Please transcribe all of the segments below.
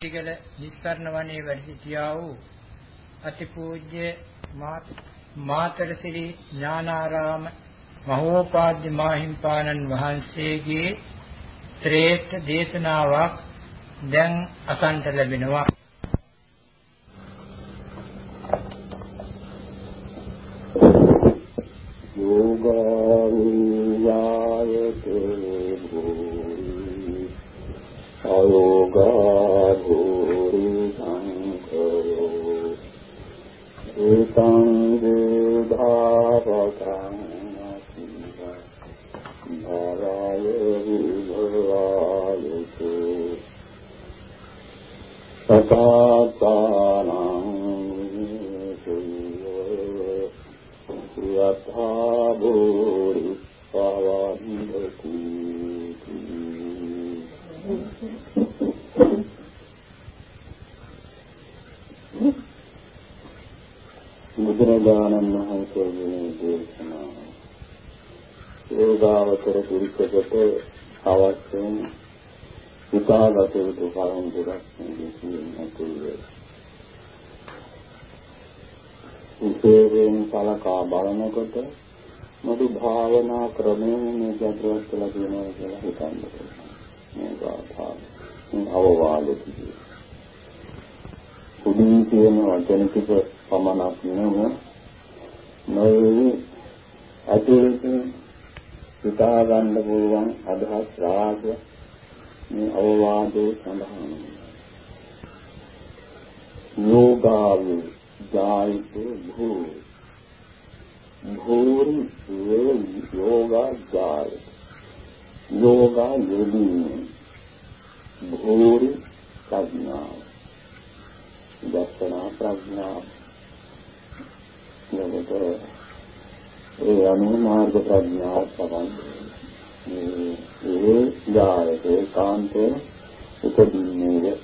තිගල නිස්සරණ වනයේ වැඩ සිටියා වූ අතිපූජ්‍ය මාතර ශ්‍රී ඥානාරාම මහෝපාද්‍ය මාහිම්පාණන් වහන්සේගේ ශ්‍රේෂ්ඨ දේශනාවක් දැන් අසන්ට ලැබෙනවා යෝගාවියායතේ භූරි අයෝගා භූරි සංඛයෝ ඒතං වේධාරකං භාරාය විභවායතු සතාතානං යථා භූරි පවන්දති බුදුරජාණන් වහන්සේගේ දේශනාව යෝගාවතර පුරුෂකට අවශ්‍යම හිතාගත යුතු කරුණු දෙකක් මේ කියන්නේ විශේෂයෙන් සලකා බලනකොට මොදි භාවනා ක්‍රමයෙන් මේ ගැටලුවක් කියලා කියනවා කියලා හිතන්න පුළුවන්. මේ ගාථා මේ අවවාදෙදී. උදින් කියන වචන ටික පමණක් නෙවෙයි නොවේ අතිරේක හිතා ගන්න පුළුවන් අදහස් රාගය මේ අවවාදයේ සඳහන් යෝගාවේ ජායතු භූරි භූරි යෝගා ජාය යෝගා යෙදීම භූරි ප්‍රඥාව දර්ශනා ප්‍රඥාව යොමතර ඒ අනුව මාර්ග ප්‍රඥාව තමයි ඒ ජායතේ කාන්තේ උපදින්නේය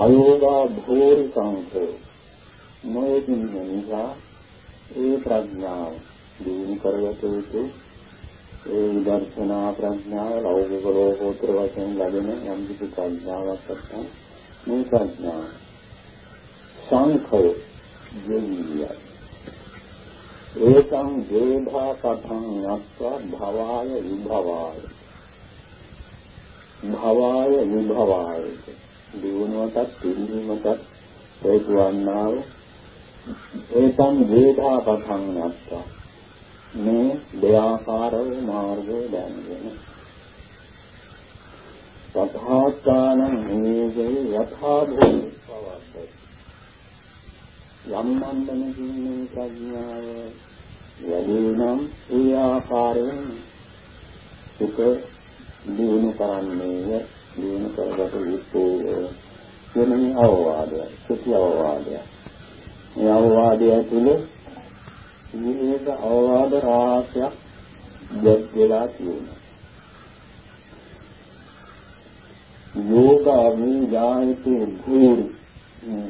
අයෝගා භූරි සංකෝ නොයදින නිසා ඒ ප්‍රඥාව. දිනු කරගත යුතු ඒ විදර්ශනා ප්‍රඥාව ලෞකික ලෝකෝත්තර වශයෙන් ලැබෙන යම් කිසි ප්‍රඥාවක් නැත්නම් මේ ප්‍රඥාව. සංඛය දෙවියයි ඒකං දේභා පතං යත්වා භවාය විභවාය. භවාය විභවාය. දිනුවටත් පිළිවීමටත් හේතු වන්නා වූ ඒතම් වේදා පතං නැත්තා. මේ දෙආකාර වූ මාර්ගය දැනගෙන. සත්‍යාත්තානං හේගේ යථා භූමි පවද්දති යම් මන්දනකින් මේ ප්‍රඥාව වැඩිනම් ඒ ආකාරයෙන් සුඛ දිනු කරන්නේය. දිනු කරගත යුත්තේ කියන අවවාදය සුඛ අවවාදය මේ අවවාදය තුළ විවිධ අවවාද රාශියක් දෙත් වෙලා තියෙනවා. යෝගා විඥායිතේ භූරි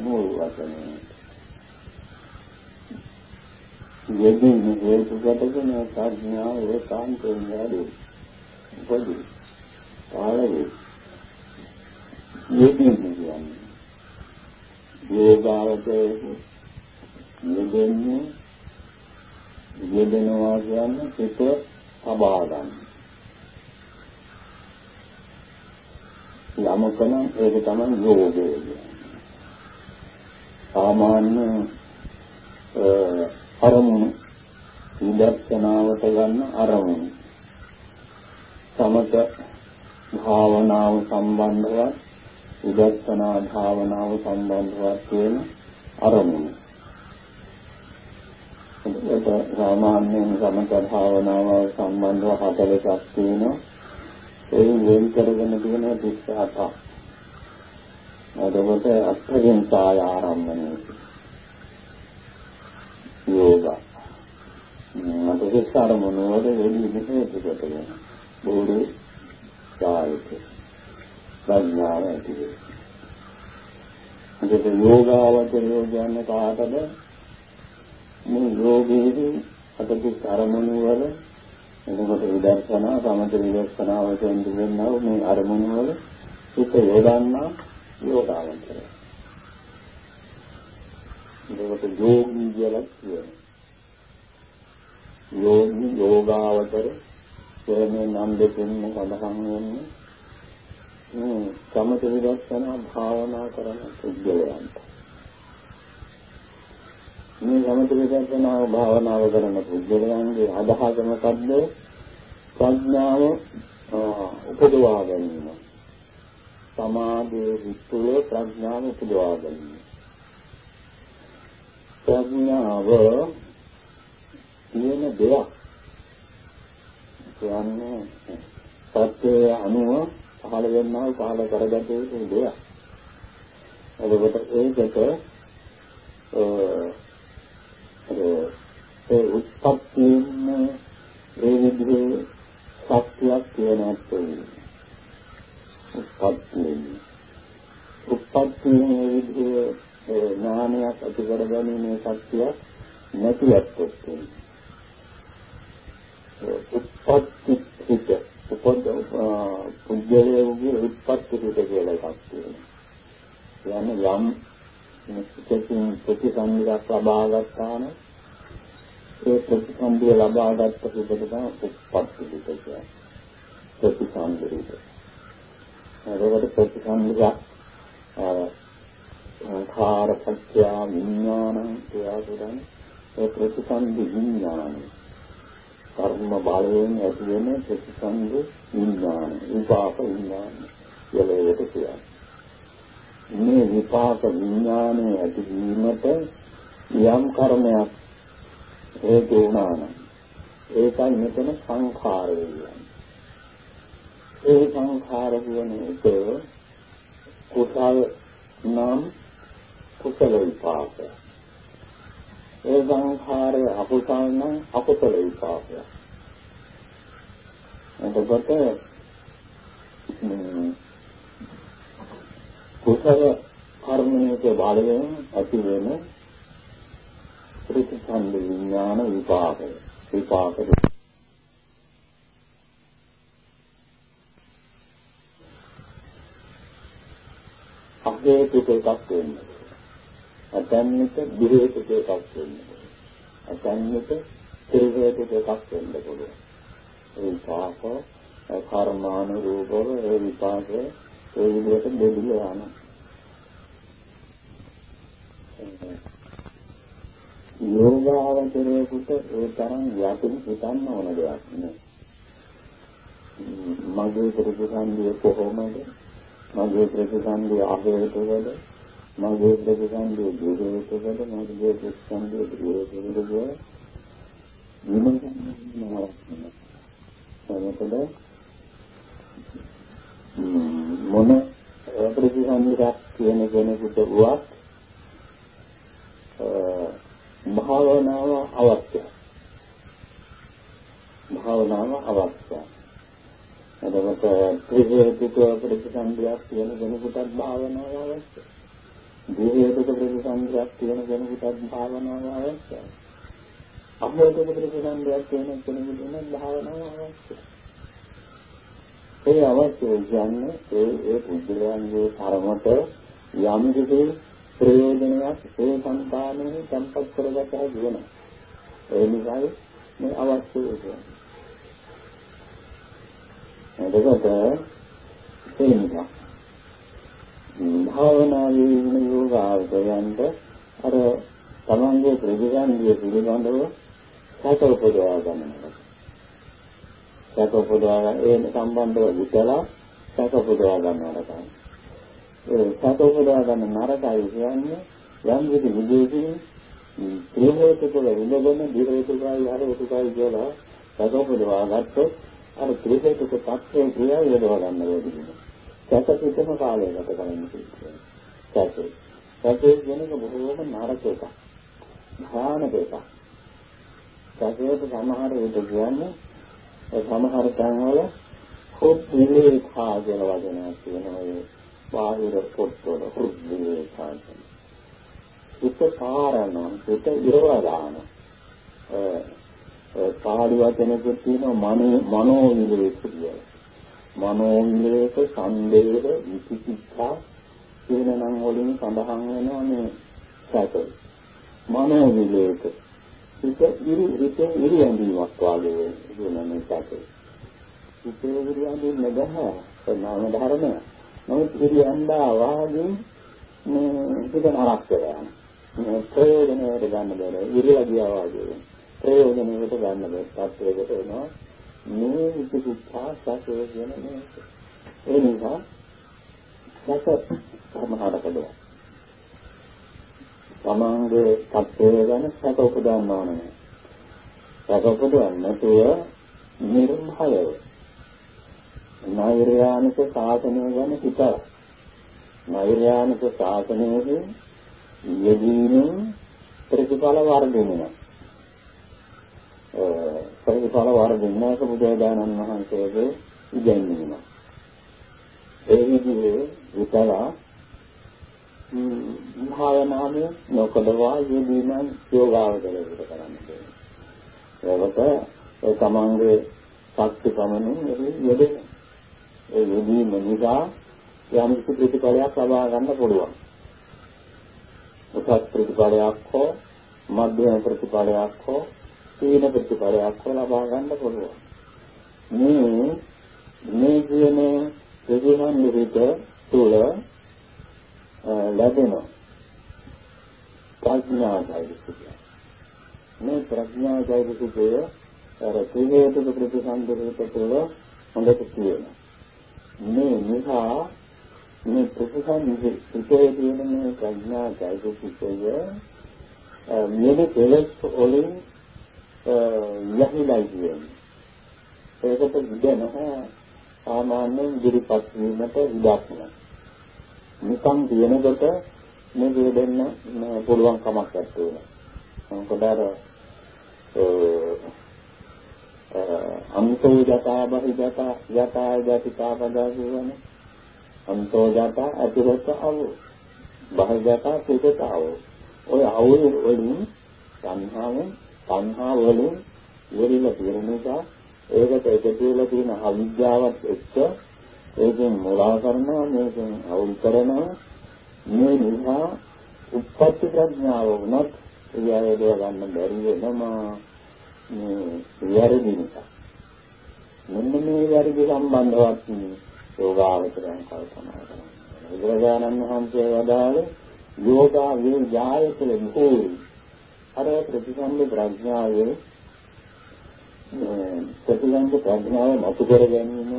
නෝ වචනේ. යෙදී හේතු කොටගෙන ප්‍රඥාව ඒකාන්තයෙන් වැඩි. පොදු. කාලේ යෙදී කියන්නේ යෝගාවතේ යෙදෙන්නේ යෙදෙනවා කියන්නේ සිත සබා ගන්න. යමකන ඒක තමයි යෝගය කියන්නේ. සාමාන්‍ය අරමුණු විදර්ශනාවට ගන්න අරමුණු. සමත භාවනාව සම්බන්ධව විදර්ශනා භාවනාව සම්බන්ධව කියන අරමුණු. ඒක සාමාන්‍යයෙන් සමත භාවනාව සම්බන්ධව 40ක් තියෙනවා. ඒ වෙන් කරගෙන තියෙන 38ක්. එතකොට අත්යෙන් කාය ආරම්භණය. යෝග. අතේ ආරම්භන වල වෙලි මෙහෙට කොටගෙන. බෝධි කායික. ප්‍රඥාව ඇති වෙනවා. ඒක යෝගාවචරයෝ කියන්නේ කාටද? මේ යෝගීදී අතපි අරමුණු වල එතකොට විදර්ශනා සමථ විදර්ශනා වශයෙන් දුන්නා මේ අරමුණු වල හිත යොදන්නා යෝගාවන්තරය. ඒකට යෝගී කියලා කියනවා. යෝගී යෝගාවතර කියන්නේ නම් දෙකෙන්ම සඳහන් වෙන්නේ මේ සමත විදර්ශනා භාවනා කරන පුද්ගලයන්ට. මේ සමත විදර්ශනා භාවනාව කරන පුද්ගලයන්ගේ අදහස මොකද්ද? ප්‍රඥාව උපදවා ගැනීම. සමාධියේ විස්තුලේ ප්‍රඥාව උපදවා ගැනීම. ප්‍රඥාව තියෙන දෙයක්. කියන්නේ සත්‍යය අනුව පහළ වෙනවා පහළ කරගත යුතු දෙයක්. එතකොට ඒකට ඒ උත්පත්තියෙන් ඒ විදිහේ ශක්තියක් තියෙනත් උත්පත්තියෙන් උත්පත්තියෙන් ඒ විදිහේ ඥානයක් ඇති කර ගැනීමේ ශක්තිය නැතිවත් වෙන්නේ. උත්පත්ති හිත උපද පුද්ගලයේ උත්පත්ති හිත කියලා එකක් තියෙනවා. යන්නේ යම් සිතකින් ප්‍රතිසන්දියක් ලබා ගන්නාන ඒ ප්‍රතිසන්දිය ලබාගත් හිතට තමයි උත්පත්ති හිත කියන්නේ. ප්‍රතිසන්දිය. ඒකට ප්‍රතිසන්දියක් සංඛාර පත්‍ය විඥානං කියලා කියන්නේ ඒ ප්‍රතිසන්දි විඥානයි. කර්ම බලයෙන් ඇති වෙන ප්‍රතිසන්දි විඥාන, විපාක විඥාන කියලා ඒකට කියන්නේ. මේ විපාක විඥානයේ ඇතිවීමට යම් කර්මයක් හේතු වුණා නම් ඒකයි මෙතන සංඛාරය කියන්නේ. ඒ සංඛාර කියන එක කුසල නම් කුසල විපාකය. ඒ සංඛාරය අකුසල නම් අකුසල විපාකය. එතකොට කුසල කර්මයක බලයෙන් ඇති වෙන ප්‍රතිසන්ද විඥාන විපාකය. විපාකය අහේතුක එකක් වෙන්නේ. අතන්නිට විරේතුක එකක් වෙන්නේ. අතන්නිට ත්‍රිවේතුක එකක් වෙන්න පුළුවන්. ඒ විපාක කර්මානුරූපව ඒ විපාක ඒ විදිහට බෙදලා යනවා. යෝගාවචරයේකට ඒ තරම් යටින් හිතන්න ඕන දෙයක් නෙවෙයි. මගේ ප්‍රතිසන්දිය කොහොමද? මගේ ප්‍රතිසන්දිය අහේතුකද? මගේ ප්‍රතිසන්දිය දුරේතුකද? මගේ ප්‍රතිසන්දිය දුරේතුකද? විමසන්න මොකද මොන ප්‍රතිසන්දියක් කියන කෙනෙකුට වුවත් භාවනාව අවශ්‍යයි. භාවනාව අවශ්‍යයි. එතකොට ත්‍රිහේතුක ප්‍රතිසන්දියක් කියන කෙනෙකුටත් භාවනාව අවශ්‍යයි. ද්විහේතුක ප්‍රතිසන්දියක් කියන කෙනෙකුටත් භාවනාව අවශ්‍යයි. අහේතුක ප්‍රතිසන්දියක් කියන කෙනෙකුටත් භාවනාව අවශ්‍යයි. ඒ අවශ්‍ය කියන්නේ ඒ ඒ පුද්ගලයන්ගේ කර්මත යම් කිසි ප්‍රයෝජනයක් ඒ සංකාමයේ සම්පත් කරගත හැකි වෙනවා. ඒ නිසා මේ අවශ්‍ය වෙන්නේ. එතකොට ඒ නිසා භාවනාවේ ඉන්න යෝගාවචරයන්ට අර තමන්ගේ ප්‍රතිසන්දිය පිළිබඳව සැක උපදවා ගන්නවා. සැක උපදවා ගන්න ඒ සම්බන්ධව විතලා සැක උපදවා ගන්නවා තමයි. ඒ සැක උපදවා ගන්න නරකයි කියන්නේ යම් විදි විදේකින් ත්‍රිහේතුකල ඉඳගෙන දිරේතුකයි හරේතුකයි කියලා සැක උපදවා ගත්තොත් අර ත්‍රිහේතුක tattve ක්‍රියාව යොදවා ගන්න ඕනේ. සැක පිටම කාලය ගත කරන්න තියෙනවා. සැක. සැකේ කියනක බොහෝම නරක එකක්. භයානක එකක්. සැකයට සමහර විට කියන්නේ සමහර තැන්වල හොත් විලේඛා කියලා වචනයක් තියෙනවා. ඒ බාහිර පොත්වල හොත් විලේඛා කියන. හිත කාරණා හිත ඉරවා දාන. පාළි වචනකුත් තියෙනවා මනෝ මනෝ විලේඛ කියලා. මනෝන්ලේක සම්දේව විචිකිච්ඡා කියන නම් වලින් සඳහන් වෙනවා මේ සැක. මනෝවිලේක. හිත ඉරි හිතේ ඉරි ඇඳීමක් වාගේ වෙන මේ සැක. හිතේ ඉරි ඇඳීම නැහැ. සනාම ධර්මය. නමුත් ඉරි ඇඳා වාගේ මේ හිත නරක වෙනවා. මේ ප්‍රයෝජනයට ගන්න බැහැ. ඉරිලා ගියා වාගේ. ප්‍රයෝජනයට ගන්න බැහැ. තත්වයකට එනවා. මේ විචිකිච්ඡා සැකේ කියන මේ ඒ නිසා සැක සමහරකද තමන්ගේ තත්ත්වය ගැන සැක උපදවන්න ඕනේ. සැක උපදවන්න නැතුව නිර්භයව නෛර්යානික සාසනය ගැන හිතලා නෛර්යානික ශාසනයේ යෙදීමෙන් ප්‍රතිඵල වර්ධිනවා. ප්‍රතිඵල වර්ධිනක බුදුදානන් වහන්සේගේ ඉගැන්වීම. ඒ විදිහේ විතර භාවනාවේ නොකඩවා යෙදීමෙන් යෝගාවචරයට කරන්න ඕනේ. ඒකට ඒ තමන්ගේ ශක්ති පමණින් යෙදෙන. ඒ යෙදීම නිසා යම් කිසි ප්‍රතිඵලයක් ලබා ගන්න පුළුවන්. උසස් ප්‍රතිඵලයක් හෝ මධ්‍යම ප්‍රතිඵලයක් හෝ සීන ප්‍රතිඵලයක් හෝ ලබා ගන්න පුළුවන්. මේ මේ කියන ප්‍රතිමන් නිවිත තුල ලැබෙන ප්‍රඥායිසිකය. මේ ප්‍රඥායිසිකය අර ත්‍රිහේතුක ප්‍රතිසන්දරයට තුළ හොඳට තියෙනවා. මේ නිසා මේ ප්‍රතිසන්දි සිතේ තියෙන මේ ප්‍රඥා චෛතසිකය මෙලෙ කෙලෙස් වලින් යහිලා කියන්නේ. ඒකට ඉඩ නැහැ සාමාන්‍යයෙන් ඉදිරිපත් වීමට ඉඩක් නැහැ. නිකන් කියනකොට මේ දේ දෙන්න පුළුවන් කමක් නැත්තේ. මොකද අර අන්තෝ ජතා බහි ජතා යතා ජතිකා පදා කියවනේ අන්තෝ ජතා අතිරත අව බහි ජතා පිටත අව ඔය අවුල් වලින් සංහාවෙන් සංහා වලින් වරිලා තියෙන නිසා ඒකට එකතු වෙලා තියෙන අවිද්‍යාවත් එක්ක ඒකෙන් මුලා කරනවා මේකෙන් අවුල් කරනවා මේ නිසා උපපත්ති ප්‍රඥාව වුණත් එයාට ගන්න බැරි වෙනවා මේ වැරදි නිසා. මෙන්න මේ වැරදි සම්බන්ධවත් යෝගාවචරයන් කල්පනා කරනවා. බුදුරජාණන් වහන්සේ වදාළේ යෝගා වේ යායතල මොහොයි. අර ප්‍රතිසම්ප ප්‍රඥාවේ ප්‍රතිසම්ප ප්‍රඥාව මතු කර ගැනීම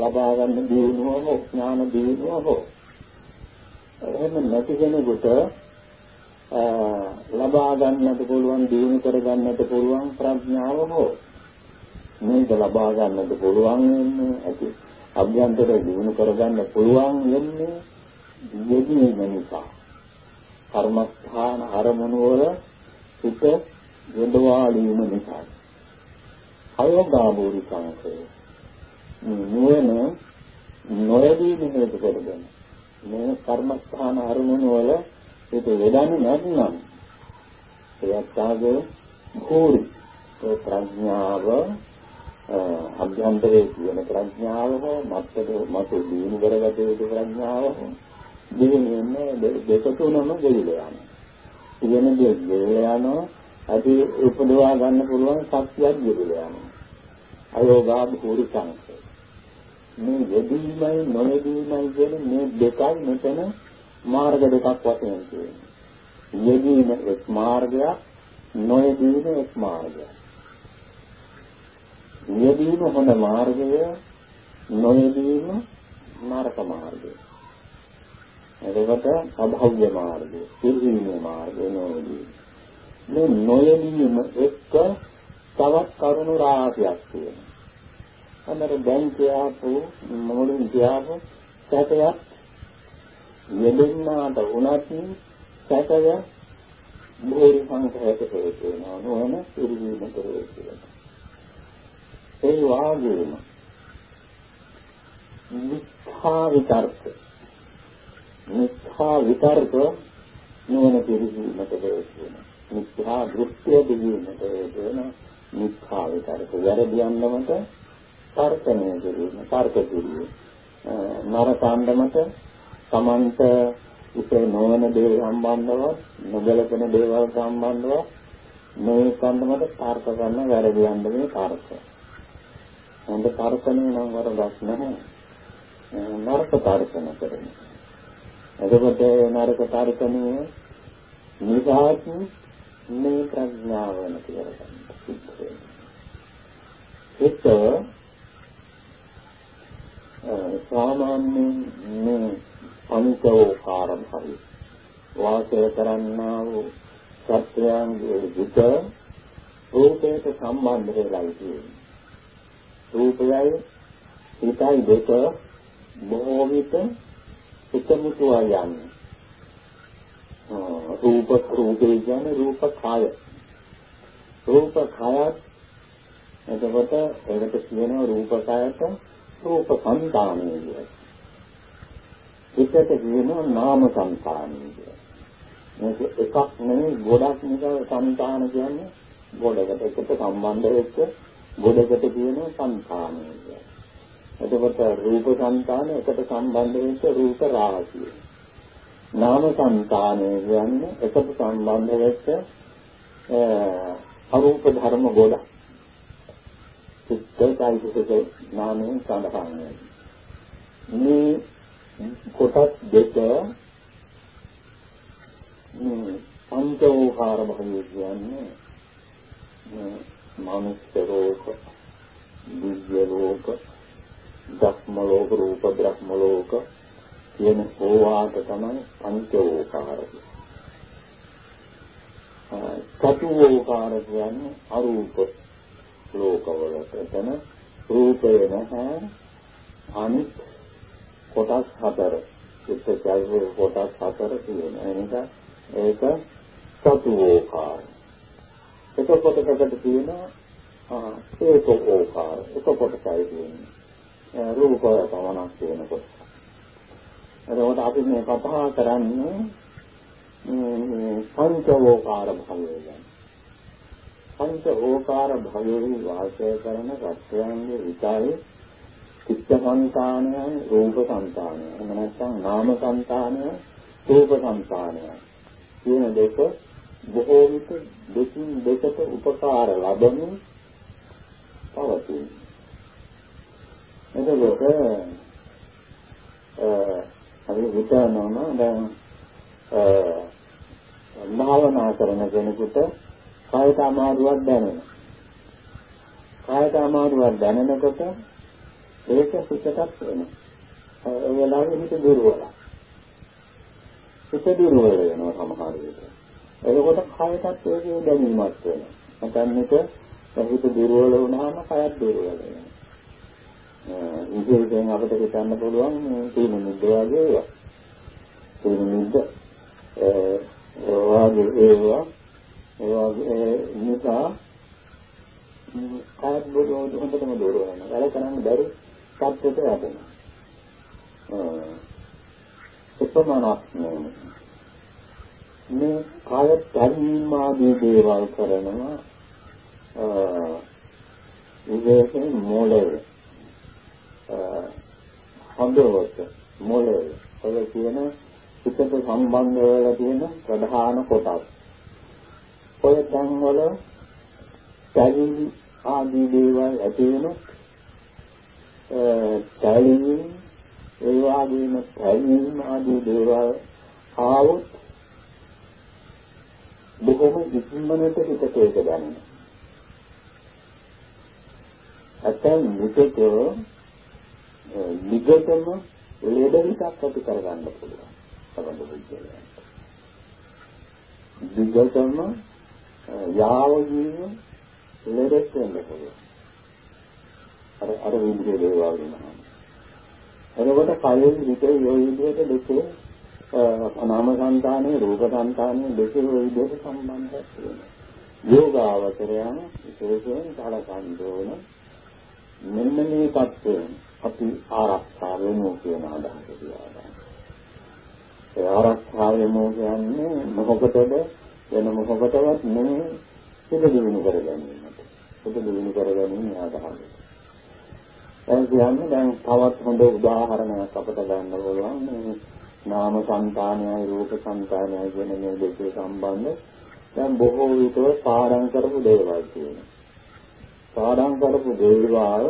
ලබා ගන්න දිනුව හෝ ඥාන දිනුව හෝ එහෙම නැති කෙනෙකුට ලබා ගන්නට පුළුවන් දිනු කර ගන්නට පුළුවන් ප්‍රඥාව හෝ මේක ලබා ගන්නට පුළුවන් වෙන්නේ ඇති. අභ්‍යන්තර දිනු කර ගන්න පුළුවන් වෙන්නේ යෙදීම නිසා. කර්මස්ථාන අරමුණු වල සිත යොදවාලීම නිසා අයෝගාමූලි සංකේ නුවණ නොයදී නිහෙත කරගෙන මේ කර්මස්ථාන අරමුණු වල ඒක වේදන්නේ නැත්නම් එයාගේ භූරි. ඒ ප්‍රඥාව අභ්‍යන්තරයේ තියෙන ප්‍රඥාව හෝ මත්තද මත දිනු කරගත යුතු ප්‍රඥාව හෝ දිනෙන්නේ දෙක තුනම දෙවිලා යනවා. ඉගෙන දෙයක් දෙවිලා යනවා. අදී උපදවා ගන්න පුළුවන් ශක්තියක් දෙවිලා යනවා. අයෝගා භූරි සංකේ. මේ යෙදීමයි නොයෙදීමයි කියන මේ දෙකයි මෙතන මාර්ග දෙකක් වශයෙන් තියෙනවා. යෙදීම එක් මාර්ගයක්, නොයෙදීම එක් මාර්ගයක්. යෙදීම හොඳ මාර්ගය, නොයෙදීම නරක මාර්ගය. එතකොට අභෞ්‍ය මාර්ගය, සිරිහිම මාර්ගය නොයෙදීම. මේ නොයෙදීම එක්ක තවත් කරුණු රාශියක් තියෙනවා. අnder දැන් කියපු මොළුන් කියපු සැකයක් යෙදෙන්නාට උනත් සැකය බෝරි සංඛ්‍යාවකට හේතු වෙනවා නෝන පිළිවීමට හේතු වෙනවා ඒ වාගේම මිත්‍යා විතර්ක මිත්‍යා විතර්ක නෝන පිළිවීමට හේතු වෙනවා මිත්‍යා දෘෂ්ටිය පිළිවීමට හේතු වෙනවා මිත්‍යා විතර්ක වැරදි යන්නමට තර්කණය කිරීම තර්ක කිරීම නරක අන්දමට සමන්ත ඉතේ නොවන දේ සම්බන්ධව නොගැලපෙන දේවල් සම්බන්ධව මේ කන්දමට තර්ක කරන වැරදි අන්දමේ තර්ක. හොඳ තර්කණය නම් වරදක් නැහැ. නරක තර්කන කරන්නේ. එතකොට නරක තර්කණය නිසාත් මේ ප්‍රඥාව නැති කරගන්න. ඒක සාමාන්‍යයෙන් මේ පංචෝකාරම් හරි වාසය කරන්නා වූ සත්‍යයන්ගේ විත රූපයට සම්බන්ධ වෙලා තියෙනවා. රූපයයි හිතයි දෙක බොහෝ විට එකමුතුවා යන්නේ. රූප රූපේ කියන්නේ රූප කාය. රූප කායත් එතකොට ඒකට කියනවා රූප කායට රූප සංතානය කියලා. එකට කියනවා නාම සංතානය කියලා. මේක එකක් නෙවෙයි ගොඩක් නිකන් සංතාන කියන්නේ ගොඩකට එකට සම්බන්ධ වෙච්ච ගොඩකට කියනවා සංතානය කියලා. එතකොට රූප සංතාන එකට සම්බන්ධ වෙච්ච රූප රාශිය. නාම සංතානය කියන්නේ එකට සම්බන්ධ වෙච්ච අරූප ධර්ම ගොඩක්. චිත්තයිසික නාමයෙන් සඳහන් මේ කොටස් දෙක පංචෝහාර භවය කියන්නේ මානසික රෝග, දිව්‍ය රෝග, ධක්ම ලෝක, රූප ධක්ම ලෝක කියන ඕවාට තමයි පංචෝහාර කියන්නේ. චතුෝහාර කියන්නේ අරූප ලෝකවලට එතන රූපය නැහැ අනිත් කොටස් හතර චිත්තචෛතසික කොටස් හතර තියෙන. එනික ඒක සතුෝකාර. එක කොටකට තියෙනවා ඒක ඕකාර. එක කොටසයි තියෙන්නේ. රූපය පමණක් තියෙනකොට. එතකොට අපි මේ කතා කරන්නේ පංචවෝකාර භවය ගැන. පංච ඕකාර භවයේ වාසය කරන සත්‍යයන්ගේ විචාරේ චිත්ත සංතානයයි රූප සංතානයයි එහෙම නැත්නම් නාම සංතානයයි රූප සංතානයයි කියන දෙක බොහෝ විට දෙකින් දෙකට උපකාර ලබමින් පවතී එතකොට අපි හිතනවා දැන් භාවනා කරන කෙනෙකුට කායට අමාරුවක් දැනෙනවා. කායට අමාරුවක් දැනෙනකොට ඒක පිටටත් වෙනවා. ඒ වෙලාවේ හිත දුර්වලයි. හිත දුර්වල වෙනවා සමහර විට. එතකොට කායටත් ඒකේ දැනීමක් වෙනවා. නැත්නම් හිත දුර්වල වුණාම කායත් දුර්වල වෙනවා. විශේෂයෙන් අපිට හිතන්න පුළුවන් තීන නිද්ද වගේ ඒවා. තීන නිද්ද ඒ වගේ ඒවා ඒ වගේ නිසා කාත් බොරු හොඳටම දూరు වෙනවා. වැඩ කරන්න බැරි සත්‍යයට යදෙනවා. උපමානක් මේ කාය ධර්මාදී දේවල් කරනවා විශේෂයෙන් මොළේ හොඳවට මොළේ ඔය කියන පිටත සම්බන්ධ වෙලා තියෙන ප්‍රධාන කොටස් ඔය තැන්වල පැලිලි ආදී දේවල් ඇති වෙනොත් පැලිලි ඒ වගේම පැලිලි ආදී දේවල් ආවොත් බොහොම ඉක්මනට හිතට ඒක ගන්න. අතෙන් මුතක නිගතම ලෙඩ විසක් ඇති කරගන්න පුළුවන්. සමහර විද්‍යාවන්ට. නිගතම යාව ජීව ලෙඩක් වෙන්න පුළුවන්. අර අර විදිහේ දේවල් වෙනවා. එතකොට කලින් විතේ ඒ විදිහට දෙකේ නාම සංතානේ රූප සංතානේ දෙකේ ඒ විදිහට සම්බන්ධයක් තියෙනවා. යෝගාවචරයන විශේෂයෙන් කලකන් දෝන මෙන්න මේ தත්වයෙන් අපි ආරක්ෂා වෙමු කියන අදහස තියාගන්න. ඒ ආරක්ෂා වෙමු කියන්නේ මොකටද වෙන මොකකටවත් නෙමෙයි සුදු දිනු කර ගැනීමට. සුදු දිනු කර ගැනීම ආදාහය. ඒ කියන්නේ දැන් තවත් හොඳ උදාහරණයක් අපිට ගන්න පුළුවන් මේ නාම සංතානයයි රූප සංතානයයි කියන මේ දෙකේ සම්බන්ධ දැන් බොහෝ විට පාඩම් කරපු දේවල් තියෙනවා. පාඩම් කරපු දේවල්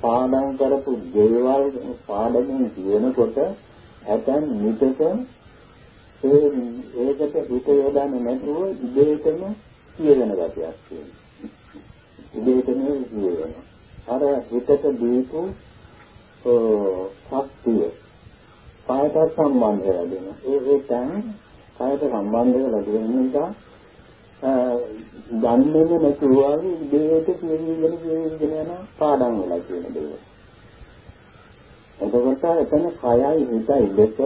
පාඩම් කරපු දේවල් පාඩමින් කියනකොට ඇතන් නිතක ඒ ඒකට හිත යොදන්නේ නැතුව ඉබේටම කියවෙන ගතියක් තියෙනවා. ඉබේටම කියවෙනවා. අර හිතට දීපු ශක්තිය කායට සම්බන්ධ වෙලා ඒ ඒ තැන් කායට සම්බන්ධ වෙලා තියෙන නිසා දන්නේම නැතුව ඉබේට කියවිගෙන කියවිගෙන යන පාඩම් වෙලා කියන දේවල්. එතකොට එතන කයයි හිතයි දෙක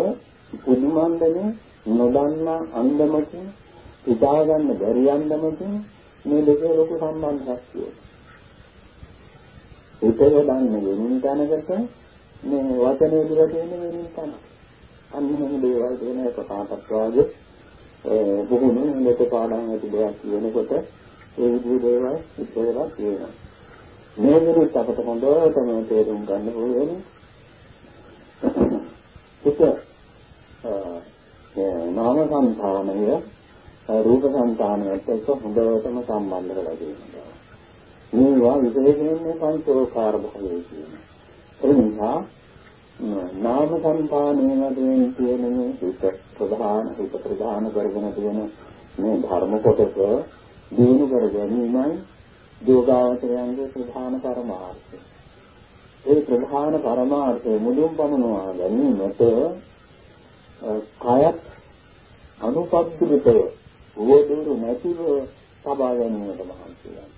පුදුමන්දනේ නොදන්නා අන්දමකින් හිතා ගන්න බැරි අන්දමකින් මේ දෙකේ ලොකු සම්බන්ධයක් තියෙනවා. හිත යොදන්නේ වෙනින් තැනකට මේ වචනේ දිව තියෙන වෙනින් තැනක. අන්න එහෙම දේවල් තියෙන එක කාටත් වාගේ බොහොම හොඳට පාඩම් ඇති දෙයක් කියනකොට ඒ විදිහේ දේවල් ඉස්සරලා තියෙනවා. මේ විදිහට අපට හොඳටම තේරුම් ගන්න පුළුවන්. ඒක නාම සංතානය රූප සංතානයත් එක්ක හොඳටම සම්බන්ධ කරලා තියෙනවා. මේවා විශේෂයෙන්ම පංචෝකාර භාවයේ තියෙනවා. ඒ නිසා නාම සංතානයේ වශයෙන් කියන මේ හිත ප්‍රධාන හිත ප්‍රධාන කරගෙන තියෙන මේ ධර්ම කොටස දිනු කර ගැනීමයි යෝගාවචරයන්ගේ ප්‍රධාන පරමාර්ථය. ඒ ප්‍රධාන පරමාර්ථය මුදුන් පමනවා ගැනීමට කයත් අනුපද්ධිතව වෝදුරු නැතිව සබා ගැනීමට මහන්සි වෙනවා.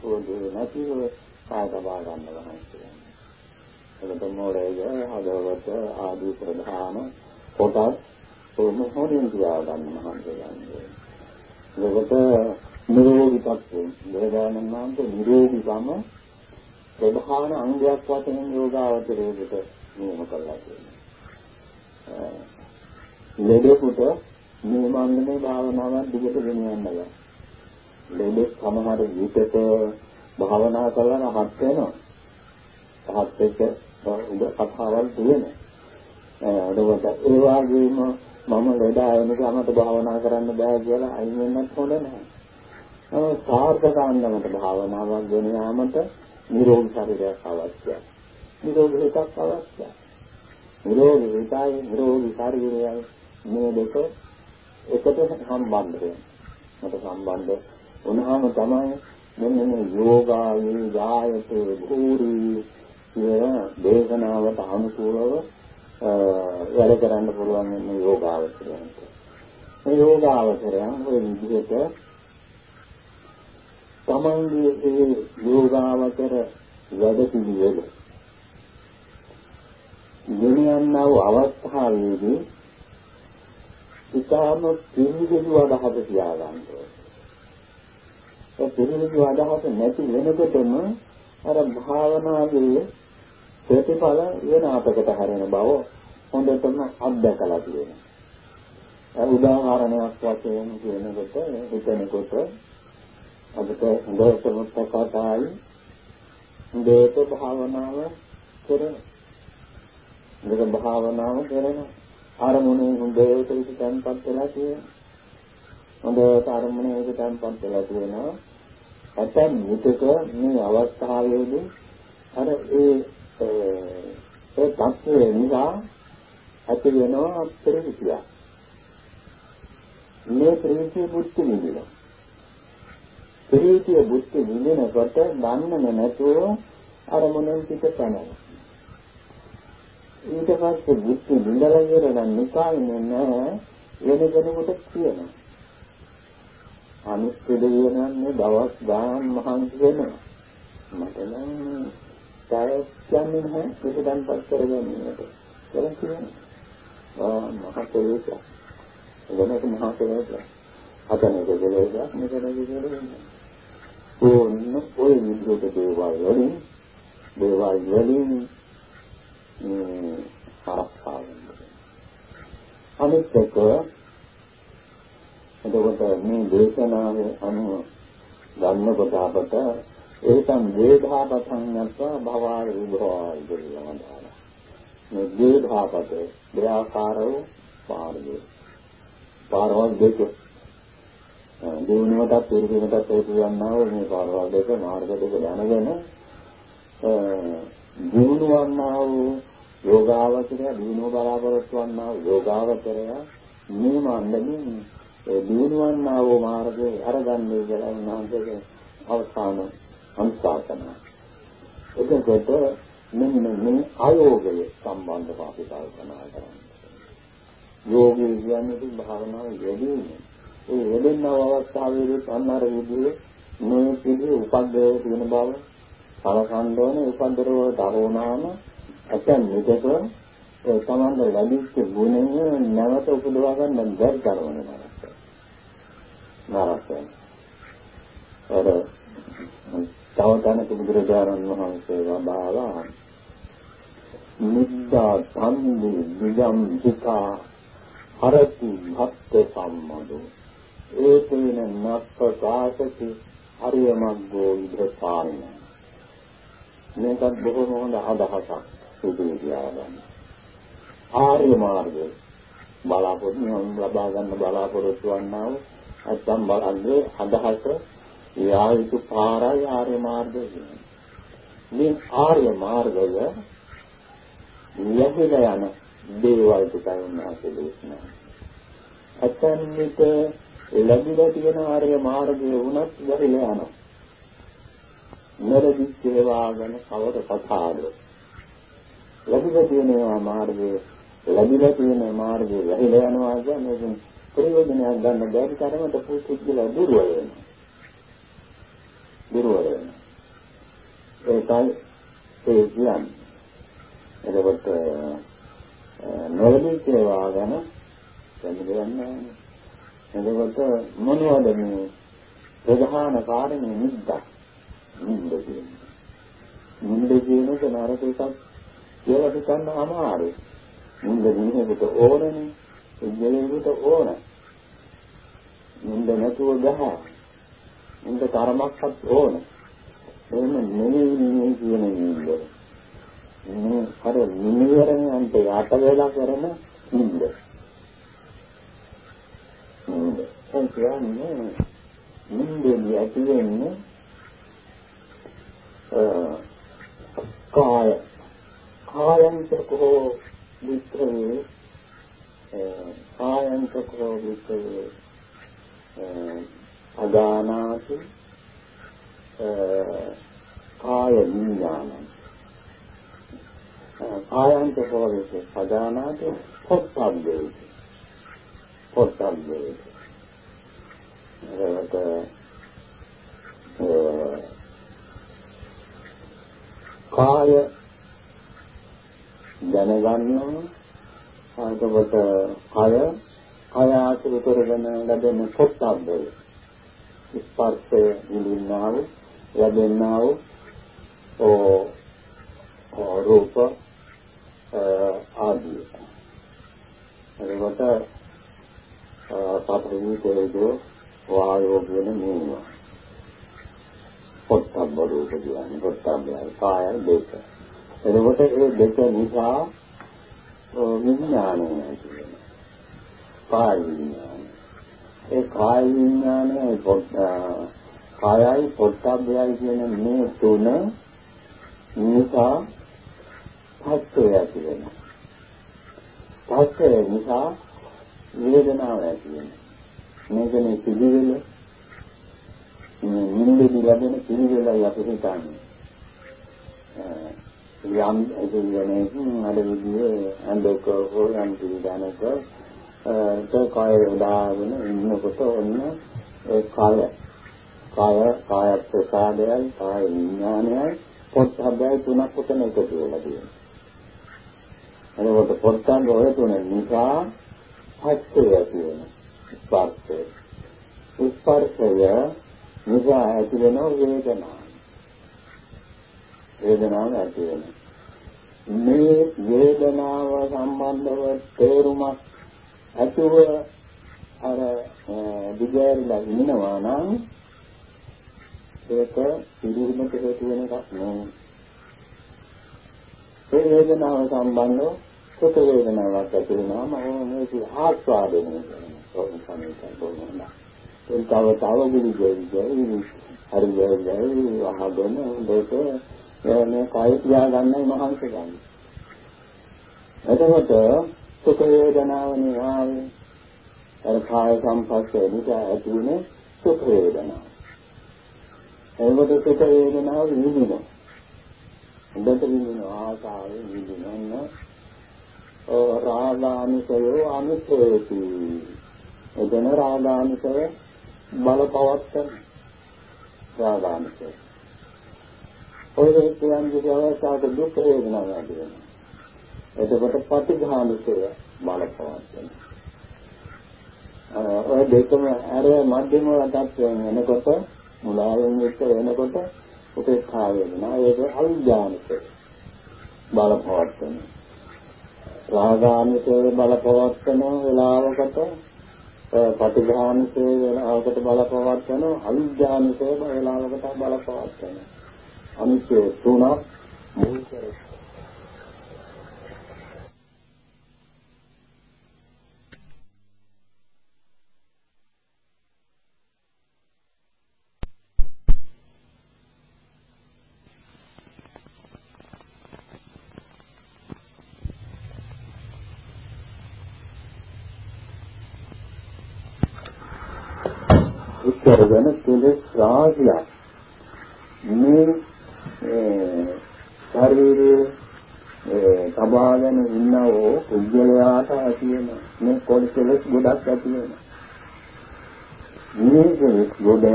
වෝදුරු නැතිව කාය සබා ගන්න මහන්සි වෙනවා. එතකොට මොළයේ හදවත ආදී ප්‍රධාන කොටස් කොහොම හොරින් තියා ගන්න මහන්සි වෙනවා. එතකොට නිරෝගී තත්ත්වය දේවානන්නාන්ත නිරෝගීකම ප්‍රධාන අංගයක් වශයෙන් යෝගාවචරයේකට නියම කළා කියනවා. ලෙඩෙකුට මේ මන්දනේ භාවනාවක් දිගට ගෙන යන්න බෑ. ලෙඩෙක් සමහර විටක භාවනා කරලා රහත් වෙනවා. රහත් වෙච්ච උද කතාවල් තියෙනවා. එතකොට ඒ වගේම මම ලෙඩ ආයෙනක මට භාවනා කරන්න බෑ කියලා අයින් වෙන්නත් හොඳ නැහැ. ඒ සාර්ථක අන්දමට භාවනාවක් ගෙන යාමට නිරෝගී ශරීරයක් අවශ්‍යයි. නිරෝගී හිතක් අවශ්‍යයි. නිරෝගී හිතයි නිරෝගී ශරීරයයි මේ දෙක එකට සම්බන්ධ වෙනවා. මට සම්බන්ධ වුණාම තමයි මෙන්න මේ යෝගායේ යායතේ භූරි කියන දේශනාවට අනුකූලව වැඩ කරන්න පුළුවන් මේ යෝගාවචරයන්ට. මේ යෝගාවචරයන් ඔය විදිහට තමන්ගේ ඒ යෝගාවචර වැඩ පිළිවෙල ගෙනියන්නා වූ අවස්ථාවේදී ඉතාම පිළිගනු අදහස තියාගන්න ඕනේ. ඒ පිළිගනු අදහස නැති වෙනකොටම අර භාවනාවේ ප්‍රතිඵල වෙන අපකට හරින බව හොඳටම අත්දකලා තියෙනවා. ඒ උදාහරණයක් වශයෙන් කියනකොට හිතනකොට අපිට හොඳටම ප්‍රකටයි හොඳට භාවනාව කරන. මේක භාවනාව කරනවා. අරමුණේ හොඳට ඉති තැන්පත් වෙලා තියෙනවා. හොඳට අරමුණේ ඉති තැන්පත් වෙලා තියෙනවා. ඇතැම් විටක මේ අවස්ථාවේදී අර ඒ ඒ තත්ත්වය නිසා ඇති වෙනවා ප්‍රතික්‍රියා. මේ ප්‍රීතිය බුද්ධ විදිනවා. ප්‍රීතිය බුද්ධ විදිනකොට දන්නම නැතුව අරමුණෙන් පිට පැනනවා. ඊට පස්සේ බුද්ධ විඳලා ඉවරනම් නිකායේ නෑ වෙන කෙනෙකුට කියනවා. අනිත් දෙවියන්න්නේ දවස් ගාන මහන්සි වෙනවා. මට නම් කායක් කියන්නේ නැහැ පිටදන් පස් කරගන්නට. කියලා කියනවා. ආ මහ පොළොක. එවනක මහ පොළොක. අතනක දෙලේක මෙතනක දෙලේක. ඕන්න ඔය විදිහට දේවල් වලින් දේවල් වලින් ආරක්ෂා වෙනවා. අනිත් එක එතකොට මේ දේශනාවේ අනුව ගන්නකොට අපට ඒකම් වේදාපතං යත්වා භවය විභවය කියලා මේ වේදාපත දෙආකාරව පාරේ පාරවල් දෙක. දිනුවටත් පිරිසිදුටත් හේතු ගන්නවා මේ පාරවල් දෙක මාර්ග දෙක දැනගෙන දිනුවන්නා වූ යෝගාවචරය දිනුව බලාපොරොත්තු වන්නා වූ යෝගාවචරය මේ මණ්ඩලින් ඒ දිනුවන්නා වූ මාර්ගයේ අරගන්නේ කියලා උන්වහන්සේගේ අවසාන අනුශාසනා. එතකොට මෙන්න මේ ආයෝගය සම්බන්ධව අපි කල්පනා කරන්නේ. යෝගී කියන්නේ භාවනාව යෙදීම. ඒ යෙදෙනව අවස්ථාවේදී අන්නර විදිහේ මේ පිළි උපද්දේ තියෙන බව සලකන්න ඕනේ උපද්දර වලට අරෝනාම ඇතන් විදක ඒ තමන්ගේ ලැබිච්ච ගුණය නැවත උපදවා ගන්න බැරි කරන නරක. නරක. අර තව තැනක බුදුරජාණන් වහන්සේ වදාළා. නිද්දා සම්දි විජම් සිතා හරති භක්ත සම්මදෝ. ඒකේන නප්පකාශති හරිය මග්ගෝ විදසාරණ මේකත් බොහොම හොඳ අදහසක් සුදුයි කියලා. ගන්න. ආර්ය මාර්ගය බලාපොරොත්තු ලබා ගන්න බලාපොරොත්තු වන්නා වූ නැත්නම් බලන්නේ අදහස යා යුතු පාරයි ආර්ය මාර්ගය කියන්නේ. මේ ආර්ය මාර්ගය යහිලා යන දේවල් ටිකයි උන්වහන්සේ දේශනා. අතන් විට ලැබිලා තියෙන ආර්ය මාර්ගය වුණත් වැහිලා යනවා. නරදිත් ඒවා ගැන කවර කතාවද? ලැබිලා තියෙන මාර්ගයේ ලැබිලා තියෙන මාර්ගයේ වැහිලා යනවා කියන්නේ ප්‍රයෝජනයක් ගන්න බැරි තරමට පුදුජලා දුර්වල වෙනවා. දුර්වල වෙනවා. ඒකයි ඒ කියන්නේ. එතකොට නොලබී සේවා ගැන දැනගන්නේ එතකොට මොනවද මේ ප්‍රධාන කාරණේ නිද්දා? නිද්ද කියන්නේ. නිද්ද කියන එක නරක එකක් කියලා හිතන්න අමාරුයි. නිද්ද දිනෙකට ඕනනේ. ඉගෙනෙකට ඕන. නිද්ද නැතුව ගහ නිද්ද තරමක්වත් ඕන එහෙම නෙවෙයි මේ කියන නිද්ද මේ අර නිමිවරණයන්ට යට වෙලා කරන නිින්ද. නිින්ද. ඒ කියන්නේ නිින්දෙන් ඇති වෙන්නේ කාය කායන්තකෝ විත්‍රේ කායන්තකෝ විත්‍රේ අගානාති කාය විඥානං ආයන්ත භවයේ සදානාත පොත්පත්දේ පොත්පත්දේ ඒකට කාය දැනගන්නවා. එතකොට කය කය ආශ්‍රිත කරගෙන ලැබෙන පොත්පත්දේ ස්පර්ශය විඳින්නා වූ ලැබෙන්නා වූ රූප ආදී. එතකොට පතරී තේජෝ වායෝ කියන මේවා. පොට්ටබ්බ රූප කියන්නේ පොට්ටබ්බයි කාය දෙක. එතකොට ඒ දෙක නිසා විඥානය ඇති වෙනවා. කාය විඥානය. ඒ කාය විඥානය පොට්ට කායයි පොට්ටබ්බයයි කියන මේ තුන නිසා පස්සය ඇති වෙනවා. පස්සය නිසා වේදනාව ඇති වෙනවා. මේකනේ පිළිවෙල මේ නිින්දදී ලැබෙන පිළිවෙලයි අපි හිතන්නේ. යම් එදිනෙකින් අර විදිහේ අන්දක හොයන් පිළිදානක ඒ කාය උදාගෙන ඉන්නකොට ඔන්න ඒ කාය කාය කාය ප්‍රසාදයයි කාය විඥානයයි පොත් හැබැයි තුනක් උතන එකතු වෙලා තියෙනවා. එතකොට පොට්ටංග ඔය තුන නිසා හත්ය ඇති වෙන ස්පර්ශය. ස්පර්ශය නිසා ඇති වෙන වේදනාව. වේදනාව ඇති වෙන. මේ වේදනාව සම්බන්ධව තේරුමක් ඇතුව අර දිගෑරිලා ඉන්නවා නම් ඒක පිළිහිමට හේතු වෙන එකක් නෙවෙයි. ඒ වේදනාව සම්බන්ධව සුඛ වේදනාවක් ඇති වෙනවාම මේක ආස්වාදනය කරනවා. කොහොමද කියන්නේ කොහොමද? ඒ තව තව විදිහට හරි වෙයි අහගෙන දෙක මේ කය තියාගන්නයි මහන්සි ගන්න. එතකොට සුඛ වේදනාවනේ ආවේ අර කාය සංපස්සේ නිසා ඇති වෙන සුඛ වේදනාව. එතකොට සුඛ වේදනාව නිදිනවා. හොඳට නිදින ආසාවෙන් නිදිනන්න රාගානිසයෝ අනුසේති. එතන රාගානිසය බලපවත්තන රාගානිසය. ඔය කියන්නේ අවස්ථාවක දුක් වේදනාවක් ඇති වෙනවා. එතකොට පටිඝානිසය බලපවත්තන. ඔය දෙකම අර මධ්‍යම තත්ත්වයෙන් එනකොට මුලාවෙන් එක්ක එනකොට උපේක්ෂා වේදනා ඒක අවිඥානික බලපවත්තන රාගානික බලපවත්තන වෙලාවකට පටිඝානික වෙලාවකට බලපවත්තන අවිඥානික වෙලාවකට බලපවත්තන අනිත්‍ය තුනක් මුල් කරගෙන කරගෙන කෙලෙස් රාශියක් මේ ශරීරයේ සබාගෙන ඉන්නවෝ පුද්ගලයාට ඇති වෙන මේ කොල් කෙලෙස් ගොඩක් ඇති වෙන මේ කෙලෙස් ගොඩ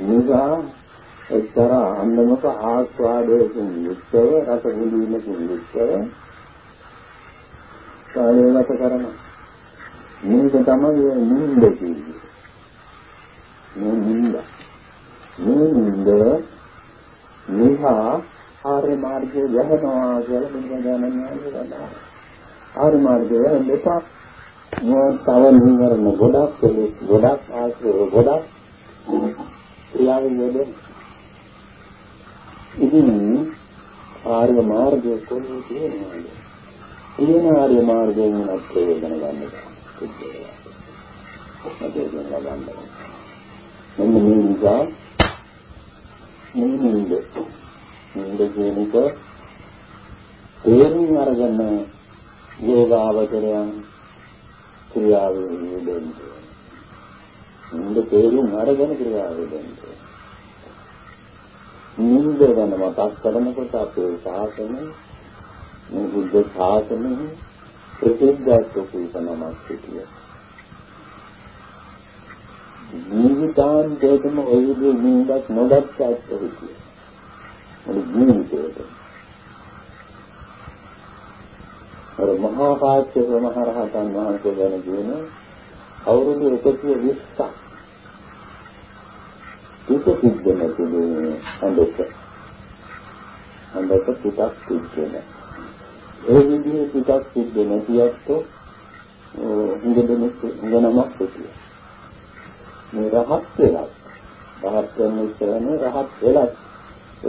නිගා එක්තරා අන්නමක ආස්වාදයෙන් යුක්තව රස විඳීමකින් යුක්තව කාලය ගත කරනවා. මේක තමයි නිින්ද කියන්නේ. මේ නිින්ද. මේ නිින්ද නිහා ආර්ය මාර්ගයේ යහනවා කියලා බුදුන් ගණන්වන්නේ. ආර්ය මාර්ගයේ යහන්නේපා මේ තව නිවරණ ගොඩක් කෙලෙස් ගොඩක් ආශ්‍රය ගොඩක් ක්‍රියාවෙන් යෙදෙන. ඉතින් ආර්ය මාර්ගයේ කොහොමද තියෙන්නේ? ඊන ආර්ය මාර්ගයෙන් නැත් වේදන ගන්නවා. සිද්ධ වෙනවා. මෙන්න මේ නිසා මේ නින්ද නින්ද කියන එක තේරුම් අරගෙන යෝගාවචරයන් ක්‍රියාවේ යෙදෙන්නේ. නින්ද තේරුම් අරගෙන ක්‍රියාවේ යෙදෙන්නේ. නින්ද ගැන මතක් කරනකොට අපේ ශාසනය මේ බුද්ධ ශාසනය ප්‍රතිද්දාත්වක නමක් සිටිය. ජීවිතාන්තයටම ඔය විදිහේ නින්දක් නොදක්වත් හිටිය. මොන ජීවිතේට. අර මහා කාශ්‍යප මහ රහතන් වහන්සේ ගැන කියන අවුරුදු 120ක් ඒක සිද්ධ නැතිනේ අඬක. අඬක පිටක් සිද්ධ නැහැ. ඒ විදිහේ පිටක් සිද්ධ නැතිවත් හුඟ දෙනෙක් හුඟ නමක් හිටියා. මේ රහත් වෙලා රහත් වෙන ඉස්සරනේ රහත් වෙලා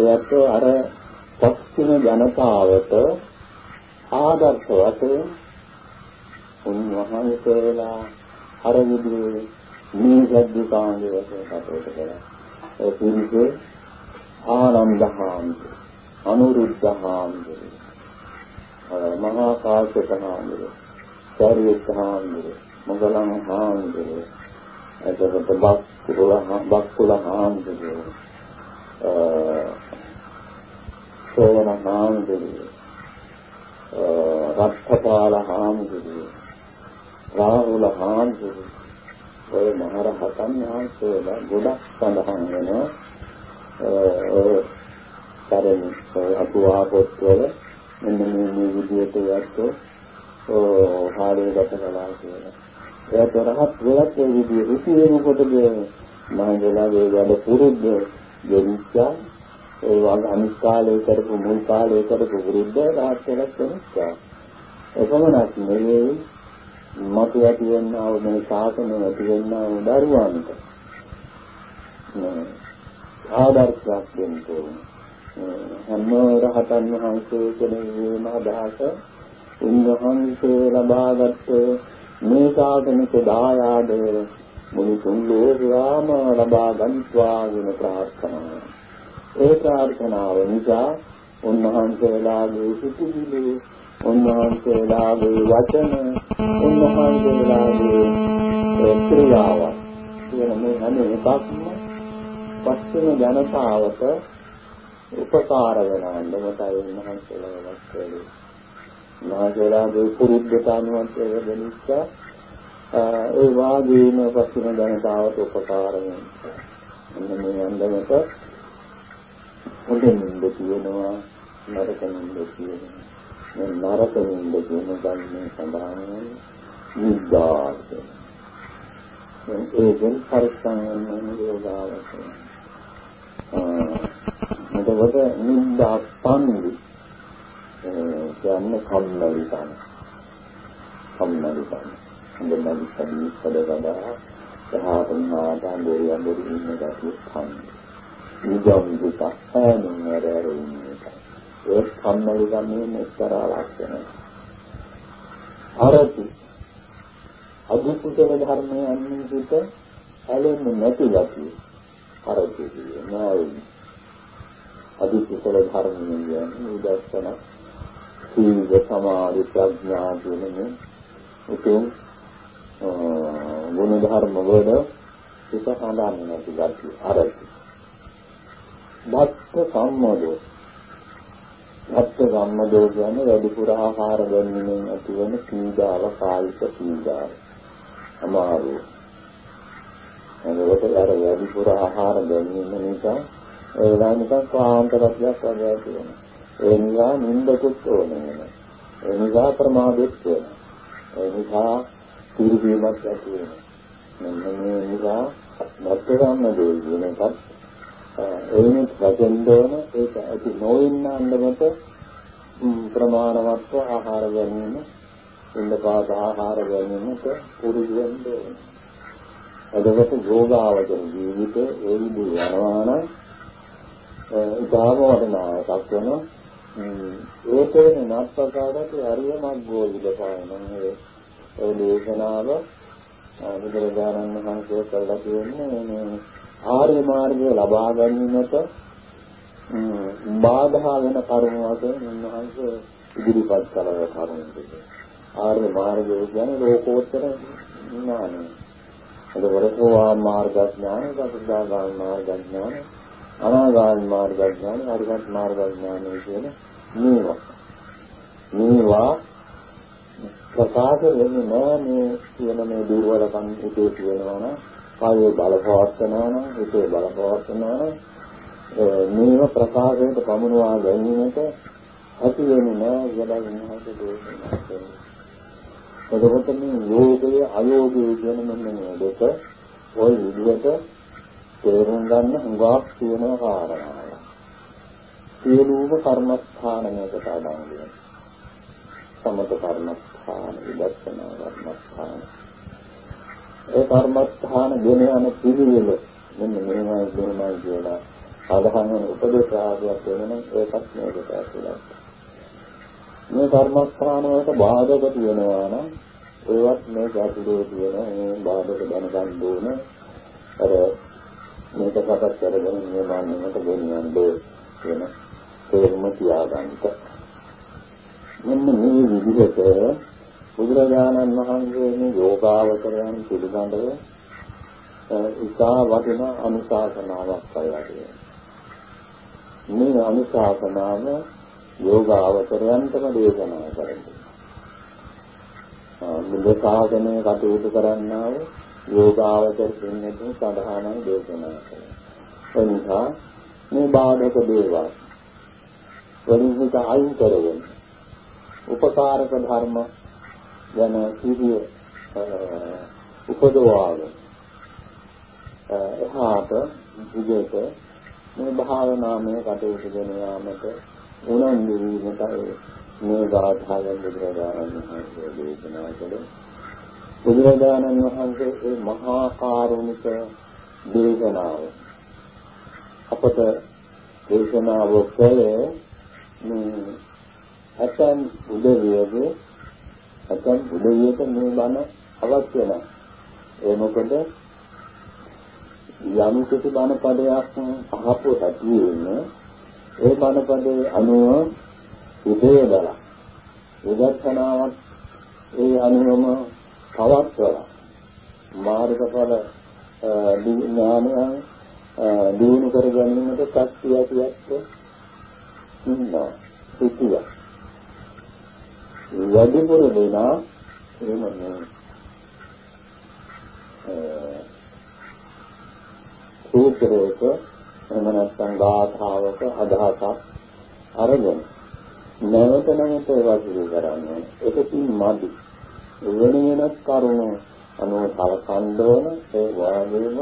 ඒත් අර පස්සින ජනතාවට ආදර්ශ වශයෙන් උන්වහන්සේලා අර විදිහේ මේ සද්දිකාංගේ වශයෙන් කටයුතු කළා. ඒ පිළිසේ ආනන්ද හාමුදුරුවෝ අනුරුද්ධ හාමුදුරුවෝ මහා කාශ්‍යප හාමුදුරුවෝ, සාරියුත් හාමුදුරුවෝ, මොගලන් හාමුදුරුවෝ, එතකොට බක්කුල බක්කුල හාමුදුරුවෝ, සෝවන හාමුදුරුවෝ, රත්පාල හාමුදුරුවෝ, රාහුල හාමුදුරුවෝ, ඔය මහරහතන් වහන්සේලා ගොඩක් සඳහන් වෙනවා. ඔය තරම් අතුවා පොත්වල මෙන්න මේ මේ විදිහට යැත්තෝ ඕ හාරේ ගත කළා කියලා. එයාට රහත් වෙලත් ඒ විදිහ රුචි වෙනකොටද මහජලාගේ වැඩ පුරුද්ද ගෙවිච්චා ඒ වගේ අනිත් කාලේ කරපු මුල් කාලේ කරපු විරුද්ධ රහත් වෙලත් වෙනවා. එපමණක් නෙවෙයි මතු ඇති වෙනා මේ සාසනය ඇති වෙනා දරුවන්ට ආදර්ශයක් දෙන්න ඕනේ. හැම රහතන් වහන්සේ කෙනෙකුගේම අදහස උන්වහන්සේ ලබාගත් මේ සාධනික දායාද මුළු තුන් ලෝකයාම ලබා ගන්නවා කියන ප්‍රාර්ථනාව. ඒ ප්‍රාර්ථනාව නිසා උන්වහන්සේලාගේ සිටිවිලි උන්වහන්සේලාගේ වචන උන්වහන්සේලාගේ ක්‍රියාව කියන මේ හැම එකක්ම පස්වෙන ජනතාවට උපකාර වෙන අන්දමටයි උන්වහන්සේලා වස්තුවේ. මහජලාගේ පුරුද්දට අනුවත් ඒක දෙනිස්සා ඒ වාගේම පස්වෙන ජනතාවට උපකාර වෙනවා. මෙන්න මේ අන්දමට හොඳින් ඉඳ තියෙනවා නරකින් ඉඳ තියෙනවා. මේ නරකින් ඉඳ තියෙන ගන්නේ සඳහන් වෙන්නේ නිදාස. ඒකෙන් පරිස්සම් වෙන යෝගාවචරය. එතකොට නින්දා පන්දි කියන්නේ කම්මැලි තන. කම්මැලි තන. හොඳයි සම්මි සදවදා දහතන් මාතන් දෙවියන් දෙවි ඉන්න ගැටි පන්දි. නිජම් දුක හැමෝම ඉන්නක. ඒ කම්මැලි ගන්නේ එක්තරා ලක්ෂණ. අරති අදුකුසල ධර්මයන් විදිහට ඇලෙන්නේ නැති ගැතිය. අරති කියන්නේ අධිකුසල ධර්ම කියන්නේ උදස්සන සීල සමාධි ප්‍රඥා කියන මේ උතුම් ගුණ ධර්ම වල එක හඳන්නේ නැති ගැටි අරති. භක්ත සම්මදෝ භක්ත සම්මදෝ කියන්නේ වැඩිපුර ආහාර ගැනීමෙන් ඇතිවන පීඩාව කායික පීඩාව. අමාරු. එතකොට අර වැඩිපුර ආහාර ගැනීම නිසා ඒ වෙලාව නිකන් කාන්ත රසයක් වගේ ඇති වෙනවා. ඒ නිසා නිින්දකුත් ඕනේ වෙනවා. ඒ නිසා ප්‍රමාදෙත් වෙනවා. ඒ නිසා පිළිවීමක් ඇති වෙනවා. මෙන්න මේ නිසා නැත්තරම්ම දෙවි කියන එකත් එයින් රැකෙන්න ඒක ඇති නොවෙන්න අන්නමත ප්‍රමාණවත්ව ආහාර ගැනීම ඉන්නපාත ආහාර ගැනීමට පුරුදු වෙන්න ඕනේ. එතකොට යෝගාවචර ජීවිතේ ඒ විදිහ යනවා නම් ඉතාම වටිනා එකක් වෙනවා. ඒකේ නත්පකාරට හරිය මග්ගෝ විදපායන මේ ඒ දේශනාව බුදුරජාණන් වහන්සේ කළා කියන්නේ මේ ආර්ය මාර්ගය ලබා ගැනීමට බාධා වෙන කරුණු වශයෙන් උන්වහන්සේ ඉදිරිපත් කළා කරුණු ආර්ය මාර්ගය කියන්නේ ලෝකෝත්තර ඥානය. ඒක වරකෝවා මාර්ග ඥාන, සතරදාගාමී මාර්ග ඥාන, අනාගාමී මාර්ග ඥාන, අරිහත් මාර්ග ඥාන කියන මේවා. මේවා ප්‍රකාශ වෙන්නේ නෑ මේ කියන මේ දුර්වලකම් හිතේ තියෙනවා නම්, කායේ බලපවත්නවා නම්, හිතේ බලපවත්නවා නම් මේව ප්‍රකාශයට පමුණවා ගැනීමට ඇති වෙන්නේ නෑ කියලා උන්වහන්සේ දේශනා කළා. එතකොට මේ යෝගය අයෝගය කියන මෙන්න මේ දෙක ওই විදිහට තේරුම් ගන්න හුඟක් තියෙන කාරණාවක්. සියලුම කර්මස්ථාන මේකට අදාළ වෙනවා. සමත කර්මස්ථාන, විදර්ශනා කර්මස්ථාන. ඒ කර්මස්ථාන ගෙන යන පිළිවෙල මෙන්න මෙහෙමයි මෙහෙමයි කියලා සාධාරණ වෙන උපදේශ ආදියක් වෙනනම් ඒකත් මේකට ඇතුළත්. මේ කර්මස්ථාන වලට බාධක තියෙනවා නම් ඒවත් මේ ගැටලුව තියෙන මේ බාධක දැනගන්න ඕන. අර මේක සකස් කරගෙන නියමන්නකට ගෙනියන්න වෙන තේරුම තියාගන්න. මෙන්න මේ විදිහට බුදුරජාණන් වහන්සේ මේ යෝගාවචරයන් පිළිබඳව ඉතා වටිනා අනුශාසනාවක් කළා. මේ අනුශාසනාව යෝගාවචරයන්ටම දේශනා කරන්නේ. මුල සාධනය කටයුතු කරන්නා වූ යෝගාවචර පින්නතුන් සඳහානම් දේශනා කරනවා. එනිසා මේ බාධක දේවල් වලින් අයින් කරගෙන උපකාරක ධර්ම යන සිහිය උපදවාගෙන එහාට විදේක මේ භාවනාමය කටයුතු කරන යාමට උනන්දු වීමටයි මේ ගාථාවෙන් බුදුරජාණන් වහන්සේ දේශනා කළේ බුදුරජාණන් වහන්සේ මේ මහා කාරුණික දේශනාව අපට දේශනාව කළේ මේ අතන් උදවියගේ අතන් උදවියට මේ බණ අවශ්‍ය නැහැ. ඒ මොකද යම් කිසි බණ පදයක් අහපු හැටියෙම ඒ බණ පදේ අනුව උදේදලා විදර්ශනාවත් ඒ අනුවම පවත්වලා මාර්ගඵල ඥානයන් දිනු කර ගැනීමට ශක්තිය ඇතිවෙත් ඉන්නවා සිටියා. වැඩිපුර දෙනා එහෙම සූත්‍රයක එහෙම නැත්නම් ගාථාවක අදහසක් අරගෙන නැවත නැවත ඒවා සිදු කරන්නේ. ඒකකින් මදි. වෙන වෙනත් කරුණු අනුව සලකන්න ඕන ඒ වාගේම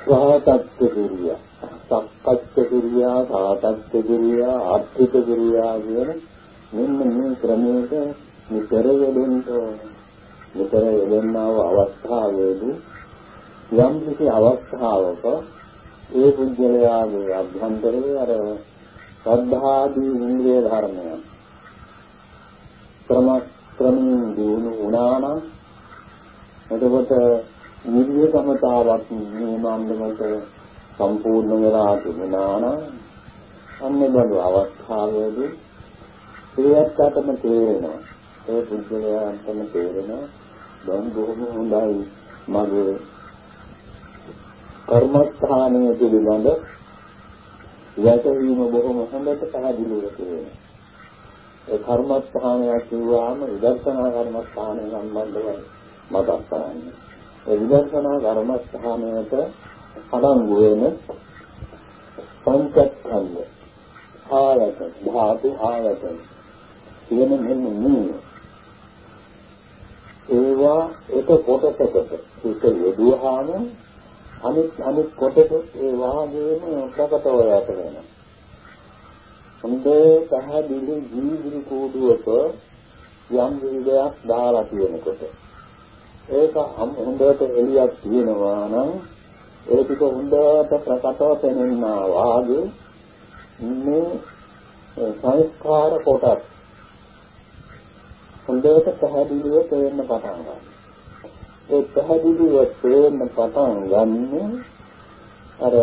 සාතත්ත්ව කිරියා සක්කච්ඡ කිරියා සාතත්ත්ව කිරියා ආර්ථික කිරියා කියන මෙන්න මේ ක්‍රමයක නිතර යෙදෙන්න ඕන. නිතර යෙදෙන්නව අවස්ථාවේදී යම් කිසි අවස්ථාවක ඒ පුද්ගලයාගේ අභ්‍යන්තරයේ අර ශ්‍රද්ධාදී ඉන්ද්‍රිය ධර්මයන් ක්‍රම ක්‍රමයෙන් දිනු වුණා නම් එතකොට නිර්ය සමතාවක් මේ මන්දමට සම්පූර්ණ වෙලා තිබුණා නම් අන්නේ බඳු අවස්ථාවේදී ඒත්තටම තේරෙනවා ඒ පුද්ගලයාටම තේරෙනවා දැන් බොහොම හොඳයි මගේ කර්මස්ථානයේ පිළිබඳ යැතවීම බොහොම හොඳට පැහැදිලිව තියෙනවා. ඒ කර්මස්ථානය කියුවාම විදර්ශනා කර්මස්ථානය සම්බන්ධව මතක් කරන්නේ. ඒ විදර්ශනා කර්මස්ථානයට අඩංගු වෙන පංචස්කන්ධ ආයතන ධාතු ආයතන කියන මෙන්න මේ ඒවා එක කොටසකට එක යෙදුවාම අනිත් අනිත් කොටස ඒ වාගේම ප්‍රකටව යට වෙනවා. හොඳේ පැහැදිලි ජීවිලි කෝඩුවක යම් විදිහක් දාලා තියෙනකොට ඒක හොඳට එළියක් තියෙනවා නම් ඒ ටික හොඳට ප්‍රකටව පෙනෙනවා වාගේ මේ සංස්කාර කොටස් හොඳට පැහැදිලිව පේන්න පටන් ගන්නවා. ඒ පැහැදිලිව තේරෙන්න පටන් ගන්න අර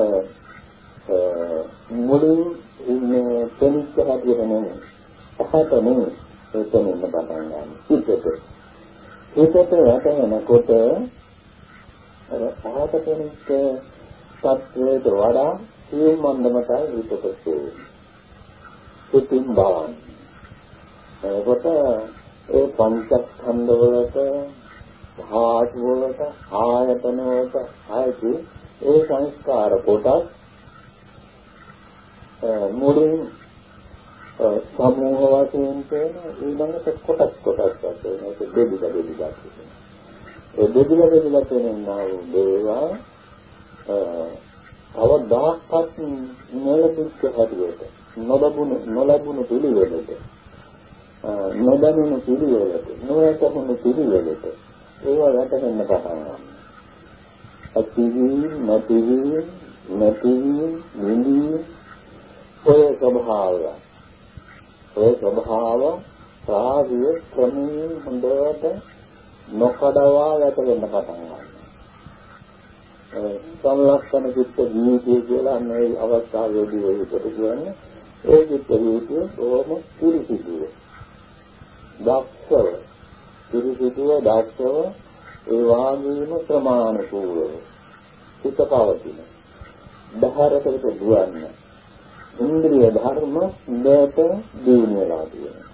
මුලින් ඉන්නේ තනිච්ච හැටියට නෙමෙයි. පහත නෙමෙයි ඒ තේරෙන්න පටන් ගන්න. හිතට. හිතට වැටෙනකොට අර පහත තනිච්ච තත්වයට වඩා සියුම් මන්දමටයි හිතට තේරෙන්නේ. හිතින් බලන්න. එතකොට ඒ පංචස්කන්ධ වලට ධාතු වලට ආයතන වලට ආයති ඒ සංස්කාර කොටස් මුලින් සමූහ වශයෙන් තේන ඊළඟට කොටස් කොටස් වශයෙන් ඒක දෙවිද දෙවිද ඒ දෙවිද දෙවිද තේනවා දේවා අවදාහත් නොලබුච්ච හැටියට නොලබුණු නොලබුණු පිළිවෙලට නොදැනුණු පිළිවෙලට නොයතහුණු පිළිවෙලට ඒවා වැටෙන්න පටන් ගන්නවා. අතිවීම, නැතිවීම, නැතිවීම, නිවීම ඔය ස්වභාවය. ඔය ස්වභාව සාහිය ක්‍රමයෙන් හොඳට නොකඩවා වැටෙන්න පටන් ගන්නවා. සංලක්ෂණ චිත්ත ජීවිතය කියලා මේ අවස්ථාවේදී ඔයකට කියන්නේ ඒ චිත්ත ජීවිතය බොහොම පිළිසිදුව. දක්ෂව පිරිසිදුව දක්ෂව ඒ වාගේම ප්‍රමාණිකූලව හිත පවතින. දහරකට දුවන්න. ඉන්ද්‍රිය ධර්ම දෙයට දිනු වෙලා තියෙනවා.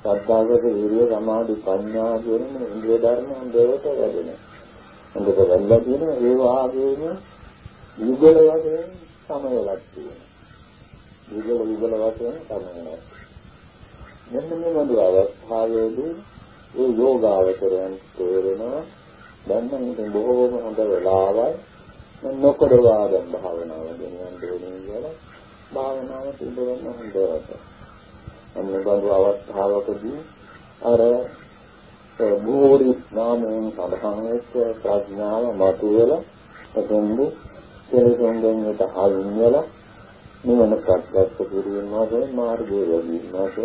සද්ධාගත විරිය සමාධි ප්‍රඥා කියන ඉන්ද්‍රිය ධර්ම දෙයට වැඩෙනවා. හොඳට වැඩලා තියෙනවා ඒ වාගේම යුගල වශයෙන් සමයලක් තියෙනවා. යුගල යුගල වශයෙන් සමයලක්. මෙන්න මේ වගේ අවස්ථාවේදී ඒ යෝගාවචරයන් තේරෙනවා දැන් නම් ඉතින් බොහෝම හොඳ වෙලාවයි නොකරවා දැන් භාවනාව ගෙනියන්න ඕනේ කියලා භාවනාව පිළිවෙන්න හොඳට අන්න බඳු අවස්ථාවකදී අර බෝරි නාමයෙන් සඳහන් වෙච්ච ප්‍රඥාව මතුවලා එතෙන්දී කෙලෙසුන්ගෙන් තහවුම් වෙලා නිවන ප්‍රත්‍යක්ෂ කිරීමට මාර්ගය ලැබීමට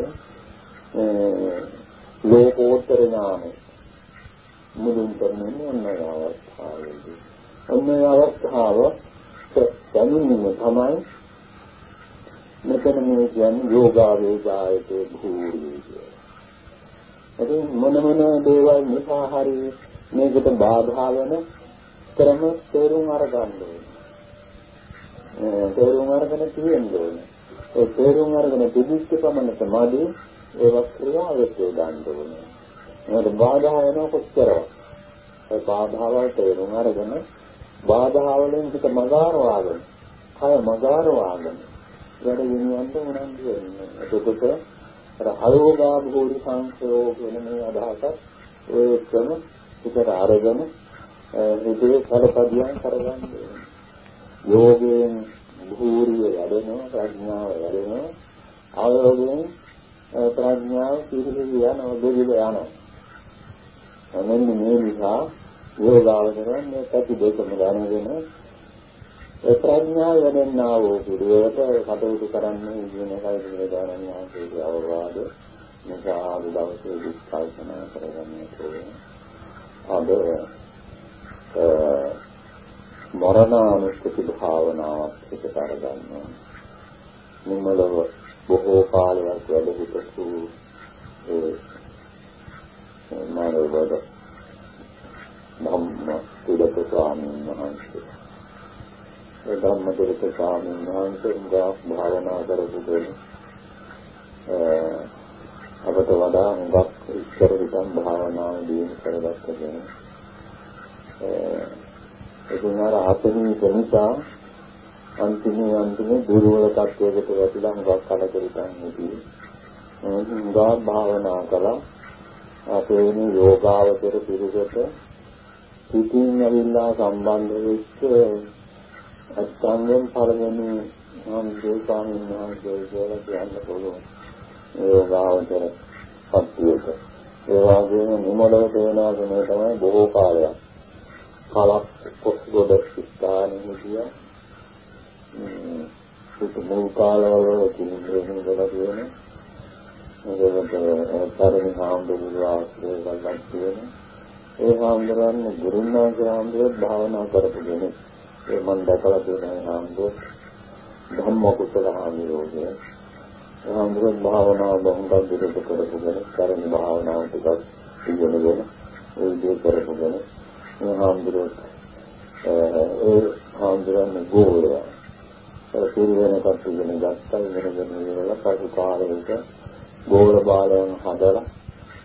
ලෝකෝත්තර ඥානය මුලින් කරන්නේ ඔන්න අවස්ථාවේදී. ඔන්න අවස්ථාව දැනීම තමයි මෙතන මේ කියන්නේ යෝගා වේදායතේ භූරිය කියන්නේ. ඉතින් මොන මොන දේවල් නිසා හරි මේකට බාධා වෙන ක්‍රම තේරුම් අරගන්න ඕනේ. තේරුම් අරගෙන තියෙන්න ඕනේ. ඒ තේරුම් අරගෙන තිබිච්ච පමණට මදි ඒවා ක්‍රියාවට ගන්න ඕනේ. මොකද බාධා වෙන කොච්චරද? ඒ බාධාවල් තේරුම් අරගෙන බාධාවලින් පිට මගාරවාගෙන, කය මගාරවාගෙන වැඩ ගෙනියන්න උනන්දු වෙන්නේ. එතකොට අර අයෝගා භූරි සංසයෝ කියන මේ අදහසත් ඒ ක්‍රම පිටට අරගෙන හිතේ කලපදියම් කරගන්න ඕනේ. යෝගයෙන් භූරිය වැඩෙනවා ප්‍රඥාව වැඩෙනවා ආයෝගයෙන් ප්‍රඥාව පිරිසිදු යනවා දෙවිද යනවා මෙන්න මේ නිසා යෝගාවචරයන් මේ පැති දෙකම දැනගෙන ඒ ප්‍රඥාව වැඩෙන්නා වූ පිළිවෙලට කටයුතු කරන්නේ කියන එකයි පිළිදානන් වහන්සේගේ අවවාද නිසා අද දවසේ විස්කල්පනා කරගන්න ඕනේ අද මරණානුස්සති භාවනාවක් පිටට අරගන්නවා. නිමලව බොහෝ කාලයක් වැඩ සිටපු ඒ මානවවද ධම්ම තිලක ස්වාමීන් වහන්සේ. ඒ ධම්ම තිලක ස්වාමීන් වහන්සේ උගා භාවනා කරපු කෙනෙක්. අපට වඩා හුඟක් ඉස්සර විතර භාවනාව දියුණු කරගත්ත කෙනෙක්. ඉතින් අර ආත්මීය නිසා අන්තිමේ අන්තිමේ දුර්වල තත්වයකට වැටිලා හුඟක් කලකිරීමක් නෙදී. හුඟා භාවනා කළා. අපේ මේ යෝගාවචර පිරිසට පිටින් ඇවිල්ලා සම්බන්ධ වෙච්ච අත්ංගෙන් පළවෙනි නම් දෝපාමින් වහන්සේ කියලා කියන්න පුළුවන්. යෝගාවචර පත්තියක. ඒ වගේම නිමලව තේනවා කියන තමයි බොහෝ කාලයක්. කලක් පොස්ගොඩ ස්ථානෙ හිටියා. ඒක මුල් කාලවල කිසිම දෙයක් තියෙන. ඒකට පරිණි හාමුදුරුවෝ ආශ්‍රය ගන්නක් තියෙන. ඒ හාමුදුරන් ගුරුනාගේ හාමුදුරුවෝ භාවනා කරපු කෙනෙක්. ඒ මම දැකලා තියෙන හාමුදුරුවෝ ධම්ම කුසල හාමුදුරුවෝ. හාමුදුරුවෝ භාවනාව බොහොම දුරට කරපු කෙනෙක්. පරිණි භාවනාව ටිකක් ඉගෙනගෙන ඒ විදිහට කරපු කෙනෙක්. මේ හාමුදුරුවෝ ඒ හාමුදුරන්නේ ගෝලයා. ඒ පිරිවෙන කට්ටිය ඉගෙන ගත්තා ඉගෙනගෙන ඉවරලා පසු කාලෙක ගෝල බාලයන් හදලා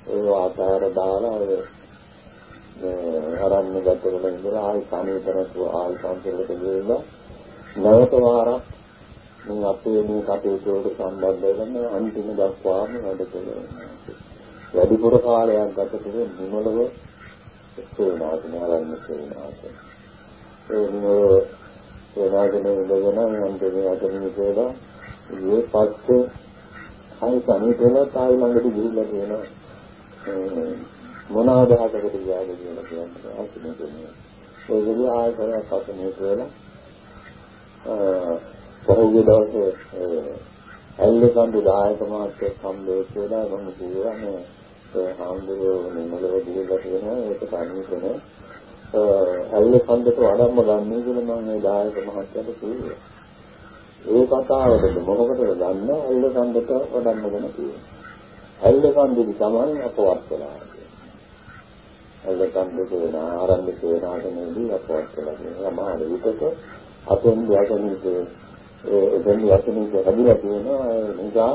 ඒ ආකාර දාලා ඒ ආරම්භ ගතවල ඉඳලා ආයි සමීපනතු ආයි සංකල්ප ගිහිල්ලා නැවත වාරක් මේ අපේ මේ කටයුතු වලට සම්බන්ධ වෙන අන්තිම දක්වාම වැඩ කළා. වැඩිපුර කාලයක් ගත කළේ නිමලව සේනාසන ආරම්භ සේනාසන. ඒ නිමලව සේනාසන ඉඳගෙන අන්තිමේ අතරින් කියලා ඊයේ පස්සේ හරි සමීපෙලා තායි ළඟට ගිහිල්ලා කියනවා මොන අදහසකට ගියාද කියලා කියන්නේ අන්තිමේ කියන්නේ. ඒ විදිහ ආයතනයක් අතනේ කියලා පහුගිය දවසේ ඇල්ල කන්ද දායක මාත්‍ය සම්බේත වෙලා මම කියවා මේ හාමුදුරුවෝ නිමලව දීලා තියෙනවා ඒක තනියම ඇල්ල කන්දට වඩම්ම ගන්න කියලා මම මේ දායක මහත්තයාට කිව්වා. ඒ කතාවකට මොකටද ගන්න ඇල්ල කන්දට වඩම්ම ගන්න කිව්වා. ඇල්ල කන්දේ තමයි අපවත් වෙලා. ඇල්ල කන්දේ වෙන ආරම්භ සේනාසනයේදී අපවත් වෙලා තියෙනවා. මාන විකට අපෙන් යකනිකේ ඒ එතන යකනිකේ හැදිලා තියෙනවා ඒ නිසා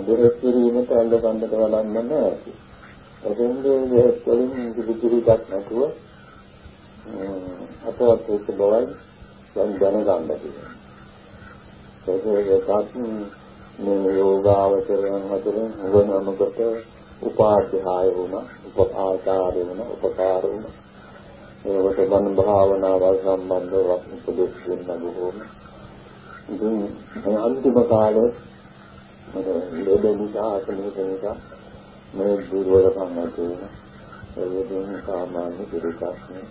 බෙහෙත් කිරීමට අංග කන්දට වඩන්න නැහැ. එතෙන්දී බෙහෙත් වලින් කිසිදුරියක් නැතුව අපවත් වෙච්ච බවයි දැන් දැනගන්න තියෙනවා. ඒකත් මේ යෝගාවචරයන් අතරින් හොවනමකට උපාධ්‍යාය වුණා, උපකාරය වුණා, උපකාර වුණා. ඒකට මන භාවනාවල් සම්බන්ධව උපදෙස් දෙන්න බොහෝම. ඉතින් අන්තිම කාලේ ලෙඩ නිසා අසනීප නිසා මේ දුර්වලකම් ඇති වෙන ඒකෙන් සාමාන්‍ය පිළිකක් නේ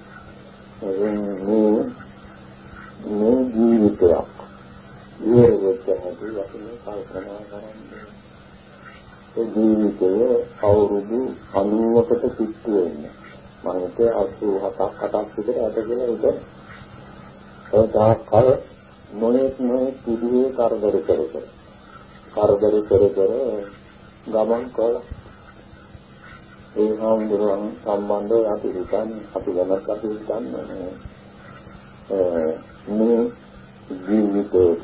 එයින් මේ මේ ජීවිතයක් ඉවර වෙච්ච හැටි අපි කල්පනා කරන්නේ ඒ ජීවිතය අවුරුදු 90කට කිට්ටු වෙන්නේ. මම හිතේ 87ක් 8ක් විතර ඇත කියලා හිතන ඒ තාක් කල නොයෙක් නොයෙක් විදිහේ කරදර කර කර. කරදර කර කර ගමන් කළා. ඒ හාමුදුරුවන් සම්බන්ධව අපි හිතන්නේ අපි වෙනත් අපි හිතන්නේ මේ ජීවිතයක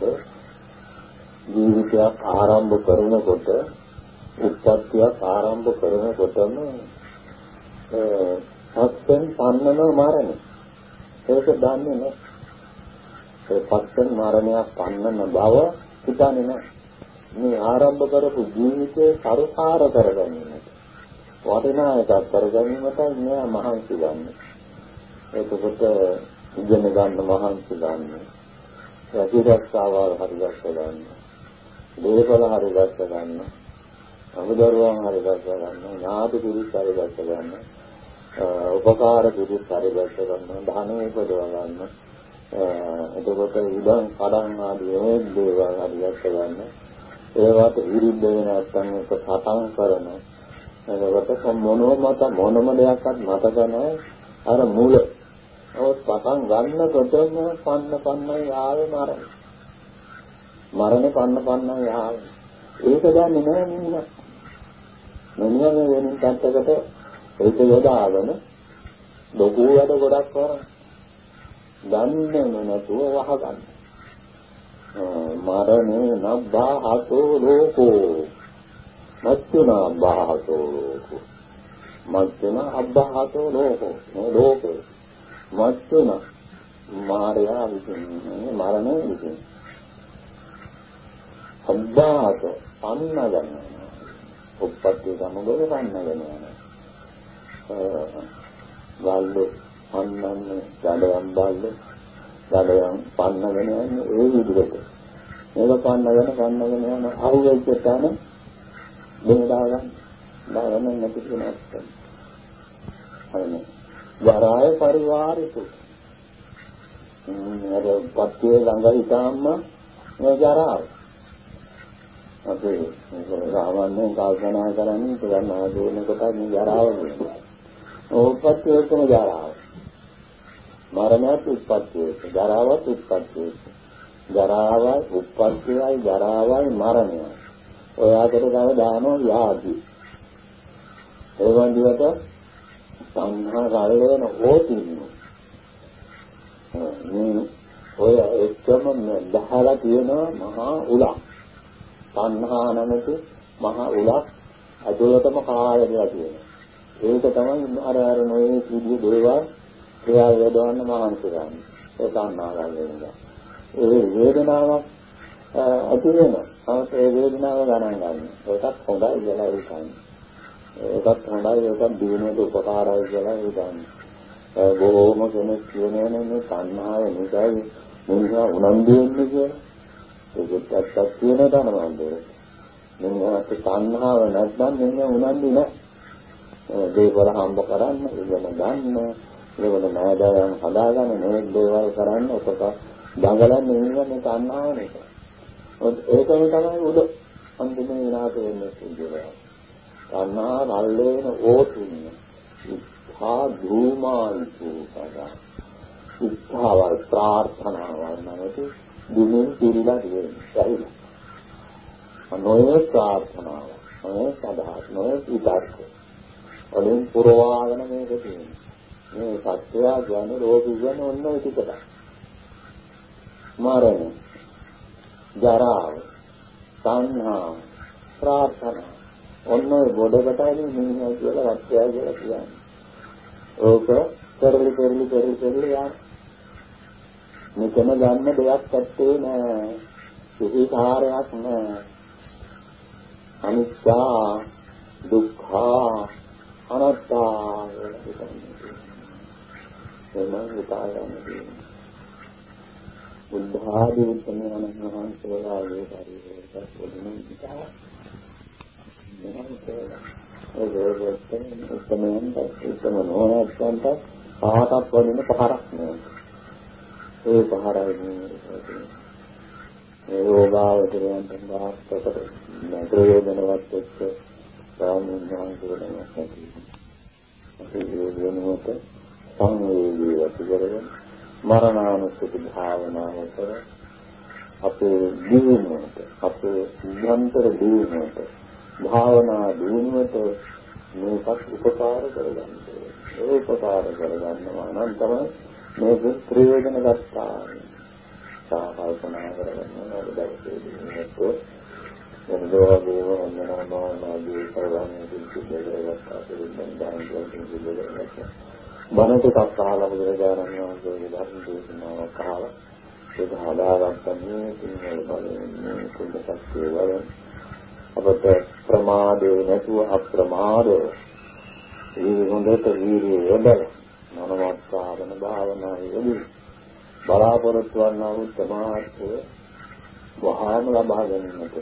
ජීවිතයක් ආරම්භ කරනකොට උත්පත්තියක් ආරම්භ කරනකොටම සත්‍යන් පන්නන මරණය ඒක දන්නේ නැහැ ඒ සත්‍යන් මරණයක් පන්නන බව හිතන්නේ නැහැ මේ ආරම්භ කරපු ජීවිතේ සරුසාර කරගන්නට වටිනා එකක් කරගැනීමටයි මෙයා මහන්සි ගන්න. එතකොට ඉගෙන ගන්න මහන්සි ගන්න. ප්‍රතිරක්ෂාවල් හරියට ගන්න. දේපල හරියට ගන්න. අමුදරුවන් හරියට ගන්න. ඥාති පිරිස් හරියට ගන්න. උපකාර පිරිස් හරියට ගන්න. ධනෙ උපදව ගන්න. එතකොට ඉදන් කඩන් ආදී මේ දේවල් හරියට ගන්න. ඒවට විරුද්ධ වෙන නැත්නම් ඒක සටන් කරන එතකොට මොනෝ මත මොනම දෙයක්වත් මතක නැහැ අර මූල ඔය පටන් ගන්නකොටම පන්න පන්න යාවේ මරණ මරණ පන්න පන්න යාවේ ඒක දන්නේ නැහැ මිනිහා. මිනිහා මේ වෙනින් පැත්තකට ඒක යොදාගෙන ලොකු වැඩ ගොඩක් කරන දන්නේ නැතුව වහගන්න. මරණේ නබ්බා හතෝ ලෝකෝ. මච්චුනා අබ්බහතෝ ලෝකෝ. මච්චුනා අබ්බහතෝ ලෝකෝ. මේ ලෝකේ. මච්චුනා මාර්යා විසින් මරණය විසින්. අබ්බහත පන්න ගන්නවා උප්පත්ති සමගව පන්න ගන්නවා ගල්ලු පන්නන්නේ ගඩයන් බල්ලු ගඩයන් පන්නගෙන යන්නේ ඒ විදිහට. මේක පන්නගෙන පන්නගෙන යන අහුවෙච්ච තැන දෙන දාගන්න. දාගන්න නැති කෙනෙක් හරිනේ. ජරාය පරිවාරිතු. අර පත්යේ ළඟ හිටාම මේ ජරාව. අපි සාමාන්‍යයෙන් කල්පනා කරන්නේ කියන ආදෝන කොට මේ ජරාව කියන්නේ ඕපත්‍ය එකම ජරාව මරණයත් උත්පත්තිය ජරාවත් උත්පත්තිය ජරාවයි උත්පත්තියයි ජරාවයි මරණයයි ඔය අතර තව දානවා යාදි. ඒ වන්දියට සංහා රැළේන ඕතින්න. මේ ඔය එක්කම දහලා තියෙනවා මහා උලක්. සංහා නැමැති මහා උලක් අදලටම කායදලා තියෙනවා. ඒක තමයි අර අර නොයේ විදිහේ දේවල් ක්‍රියා වේදවන්න මහන්සි ගන්න. ඒ සංහා රැළේන. ඒ වේදනාවක් ඇති වෙනවා. නමුත් ඒ වේදනාව ගණන් ගන්න. ඒකත් හොඳයි කියලා හිතන්නේ. ඒකත් හොඳයි ඒකත් දිනුවට උපකාරයි කියලා හිතන්නේ. බොහෝම කෙනෙක් කියනවනේ මේ තණ්හාව නිසායි මිනිහා උනන්දු වෙන්නේ කියලා. ඒකත් ඇත්තක් කියන ධනවන්දේ. මිනිහාට තණ්හාව නැත්නම් මිනිහා උනන්දු නැහැ. දේවල් හම්බ කරන්න, ඉගෙන ගන්න, ඒවල නෑදෑයන් හදාගන්න, මේ දේවල් කරන්න උපක දඟලන්නේ මිනිහා මේ තණ්හාව නිසා. ඒකම තමයි උද අන්තිමේ විනාශ වෙන්නේ කියන්නේ. තණ්හා රල්ලේන ඕතුන්න. ඉච්ඡා ධූමායිතු කදා. ඉච්ඡාවල් ප්‍රාර්ථනාවල් නැති දුමින් පිළිලා තියෙන්නේ. නොයේ ප්‍රාර්ථනාව. නොයේ සදාත් නොයේ විතර්ක. වලින් පුරවාගෙන මේක තියෙන්නේ. මේ සත්‍යය කියන්නේ රෝගී කියන්නේ ඔන්න ඔය ටිකට. මරණය ජරාව, සංහා, ප්‍රාර්ථනා. ඔන්න ඔය ගොඩකටයි මිනිහා කියලා රත්ය කියලා කියන්නේ. ඕක පෙරලි පෙරලි පෙරලි පෙරලි යන. මෙතන ගන්න දෙයක් ඇත්තේ නෑ. කිසි කාර්යයක් නෑ. අනිත්‍යා දුක්ඛා අනාත්තා කියලා කියන්නේ. එමන් හිතාගන්න බුද්ධ ආදී උත්තරමයන් වහන්සේලාගේ පරිවර්තක වලින් ඉතා මෙහෙම උත්තරමයන් උත්තම නොවනන්ට පහටක් වදින පහරක් නෙවෙයි ඒ පහරයි මේ යෝගාවචරයන්ට දාස්තකට ප්‍රයෝජනවත් එක්ක සාමුන් වහන්සේලා නැති. අපි වෙනුවට සංවේදී ඇති කරගෙන මරණානුස්සති භාවනාව කර අපේ දියුණුවට අපේ නිරන්තර දියුණුවට භාවනා දියුණුවට මේකත් උපකාර කරගන්න. ඒ උපකාර කරගන්නවා නම් තමයි මේක ප්‍රයෝජන ගත්තා. සාකල්පනා කරගන්න ඕනේ දවසේදී මේක එනදෝගේ වන්දනා මානාදී කරගන්න කිසිදෙයක් අපිට දැන් දැන් බණ ටිකක් අහලා බුදුරජාණන් වහන්සේගේ ධර්ම දේශනාවක් අහලා ඒක හදාගත්තන්නේ සිංහල බලන්නේ කුඩ සත්‍ය වල අපට ප්‍රමාදේ නැතුව අප්‍රමාදව ඒ හොඳට වීර්යය යොදලා මනෝමත් සාධන භාවනාවේ යෙදී බලාපොරොත්තු වන්නා වූ සමාර්ථය වහාම ලබා ගැනීමට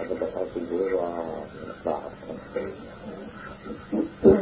අපට හැකි වේවා ප්‍රාර්ථනා කරමි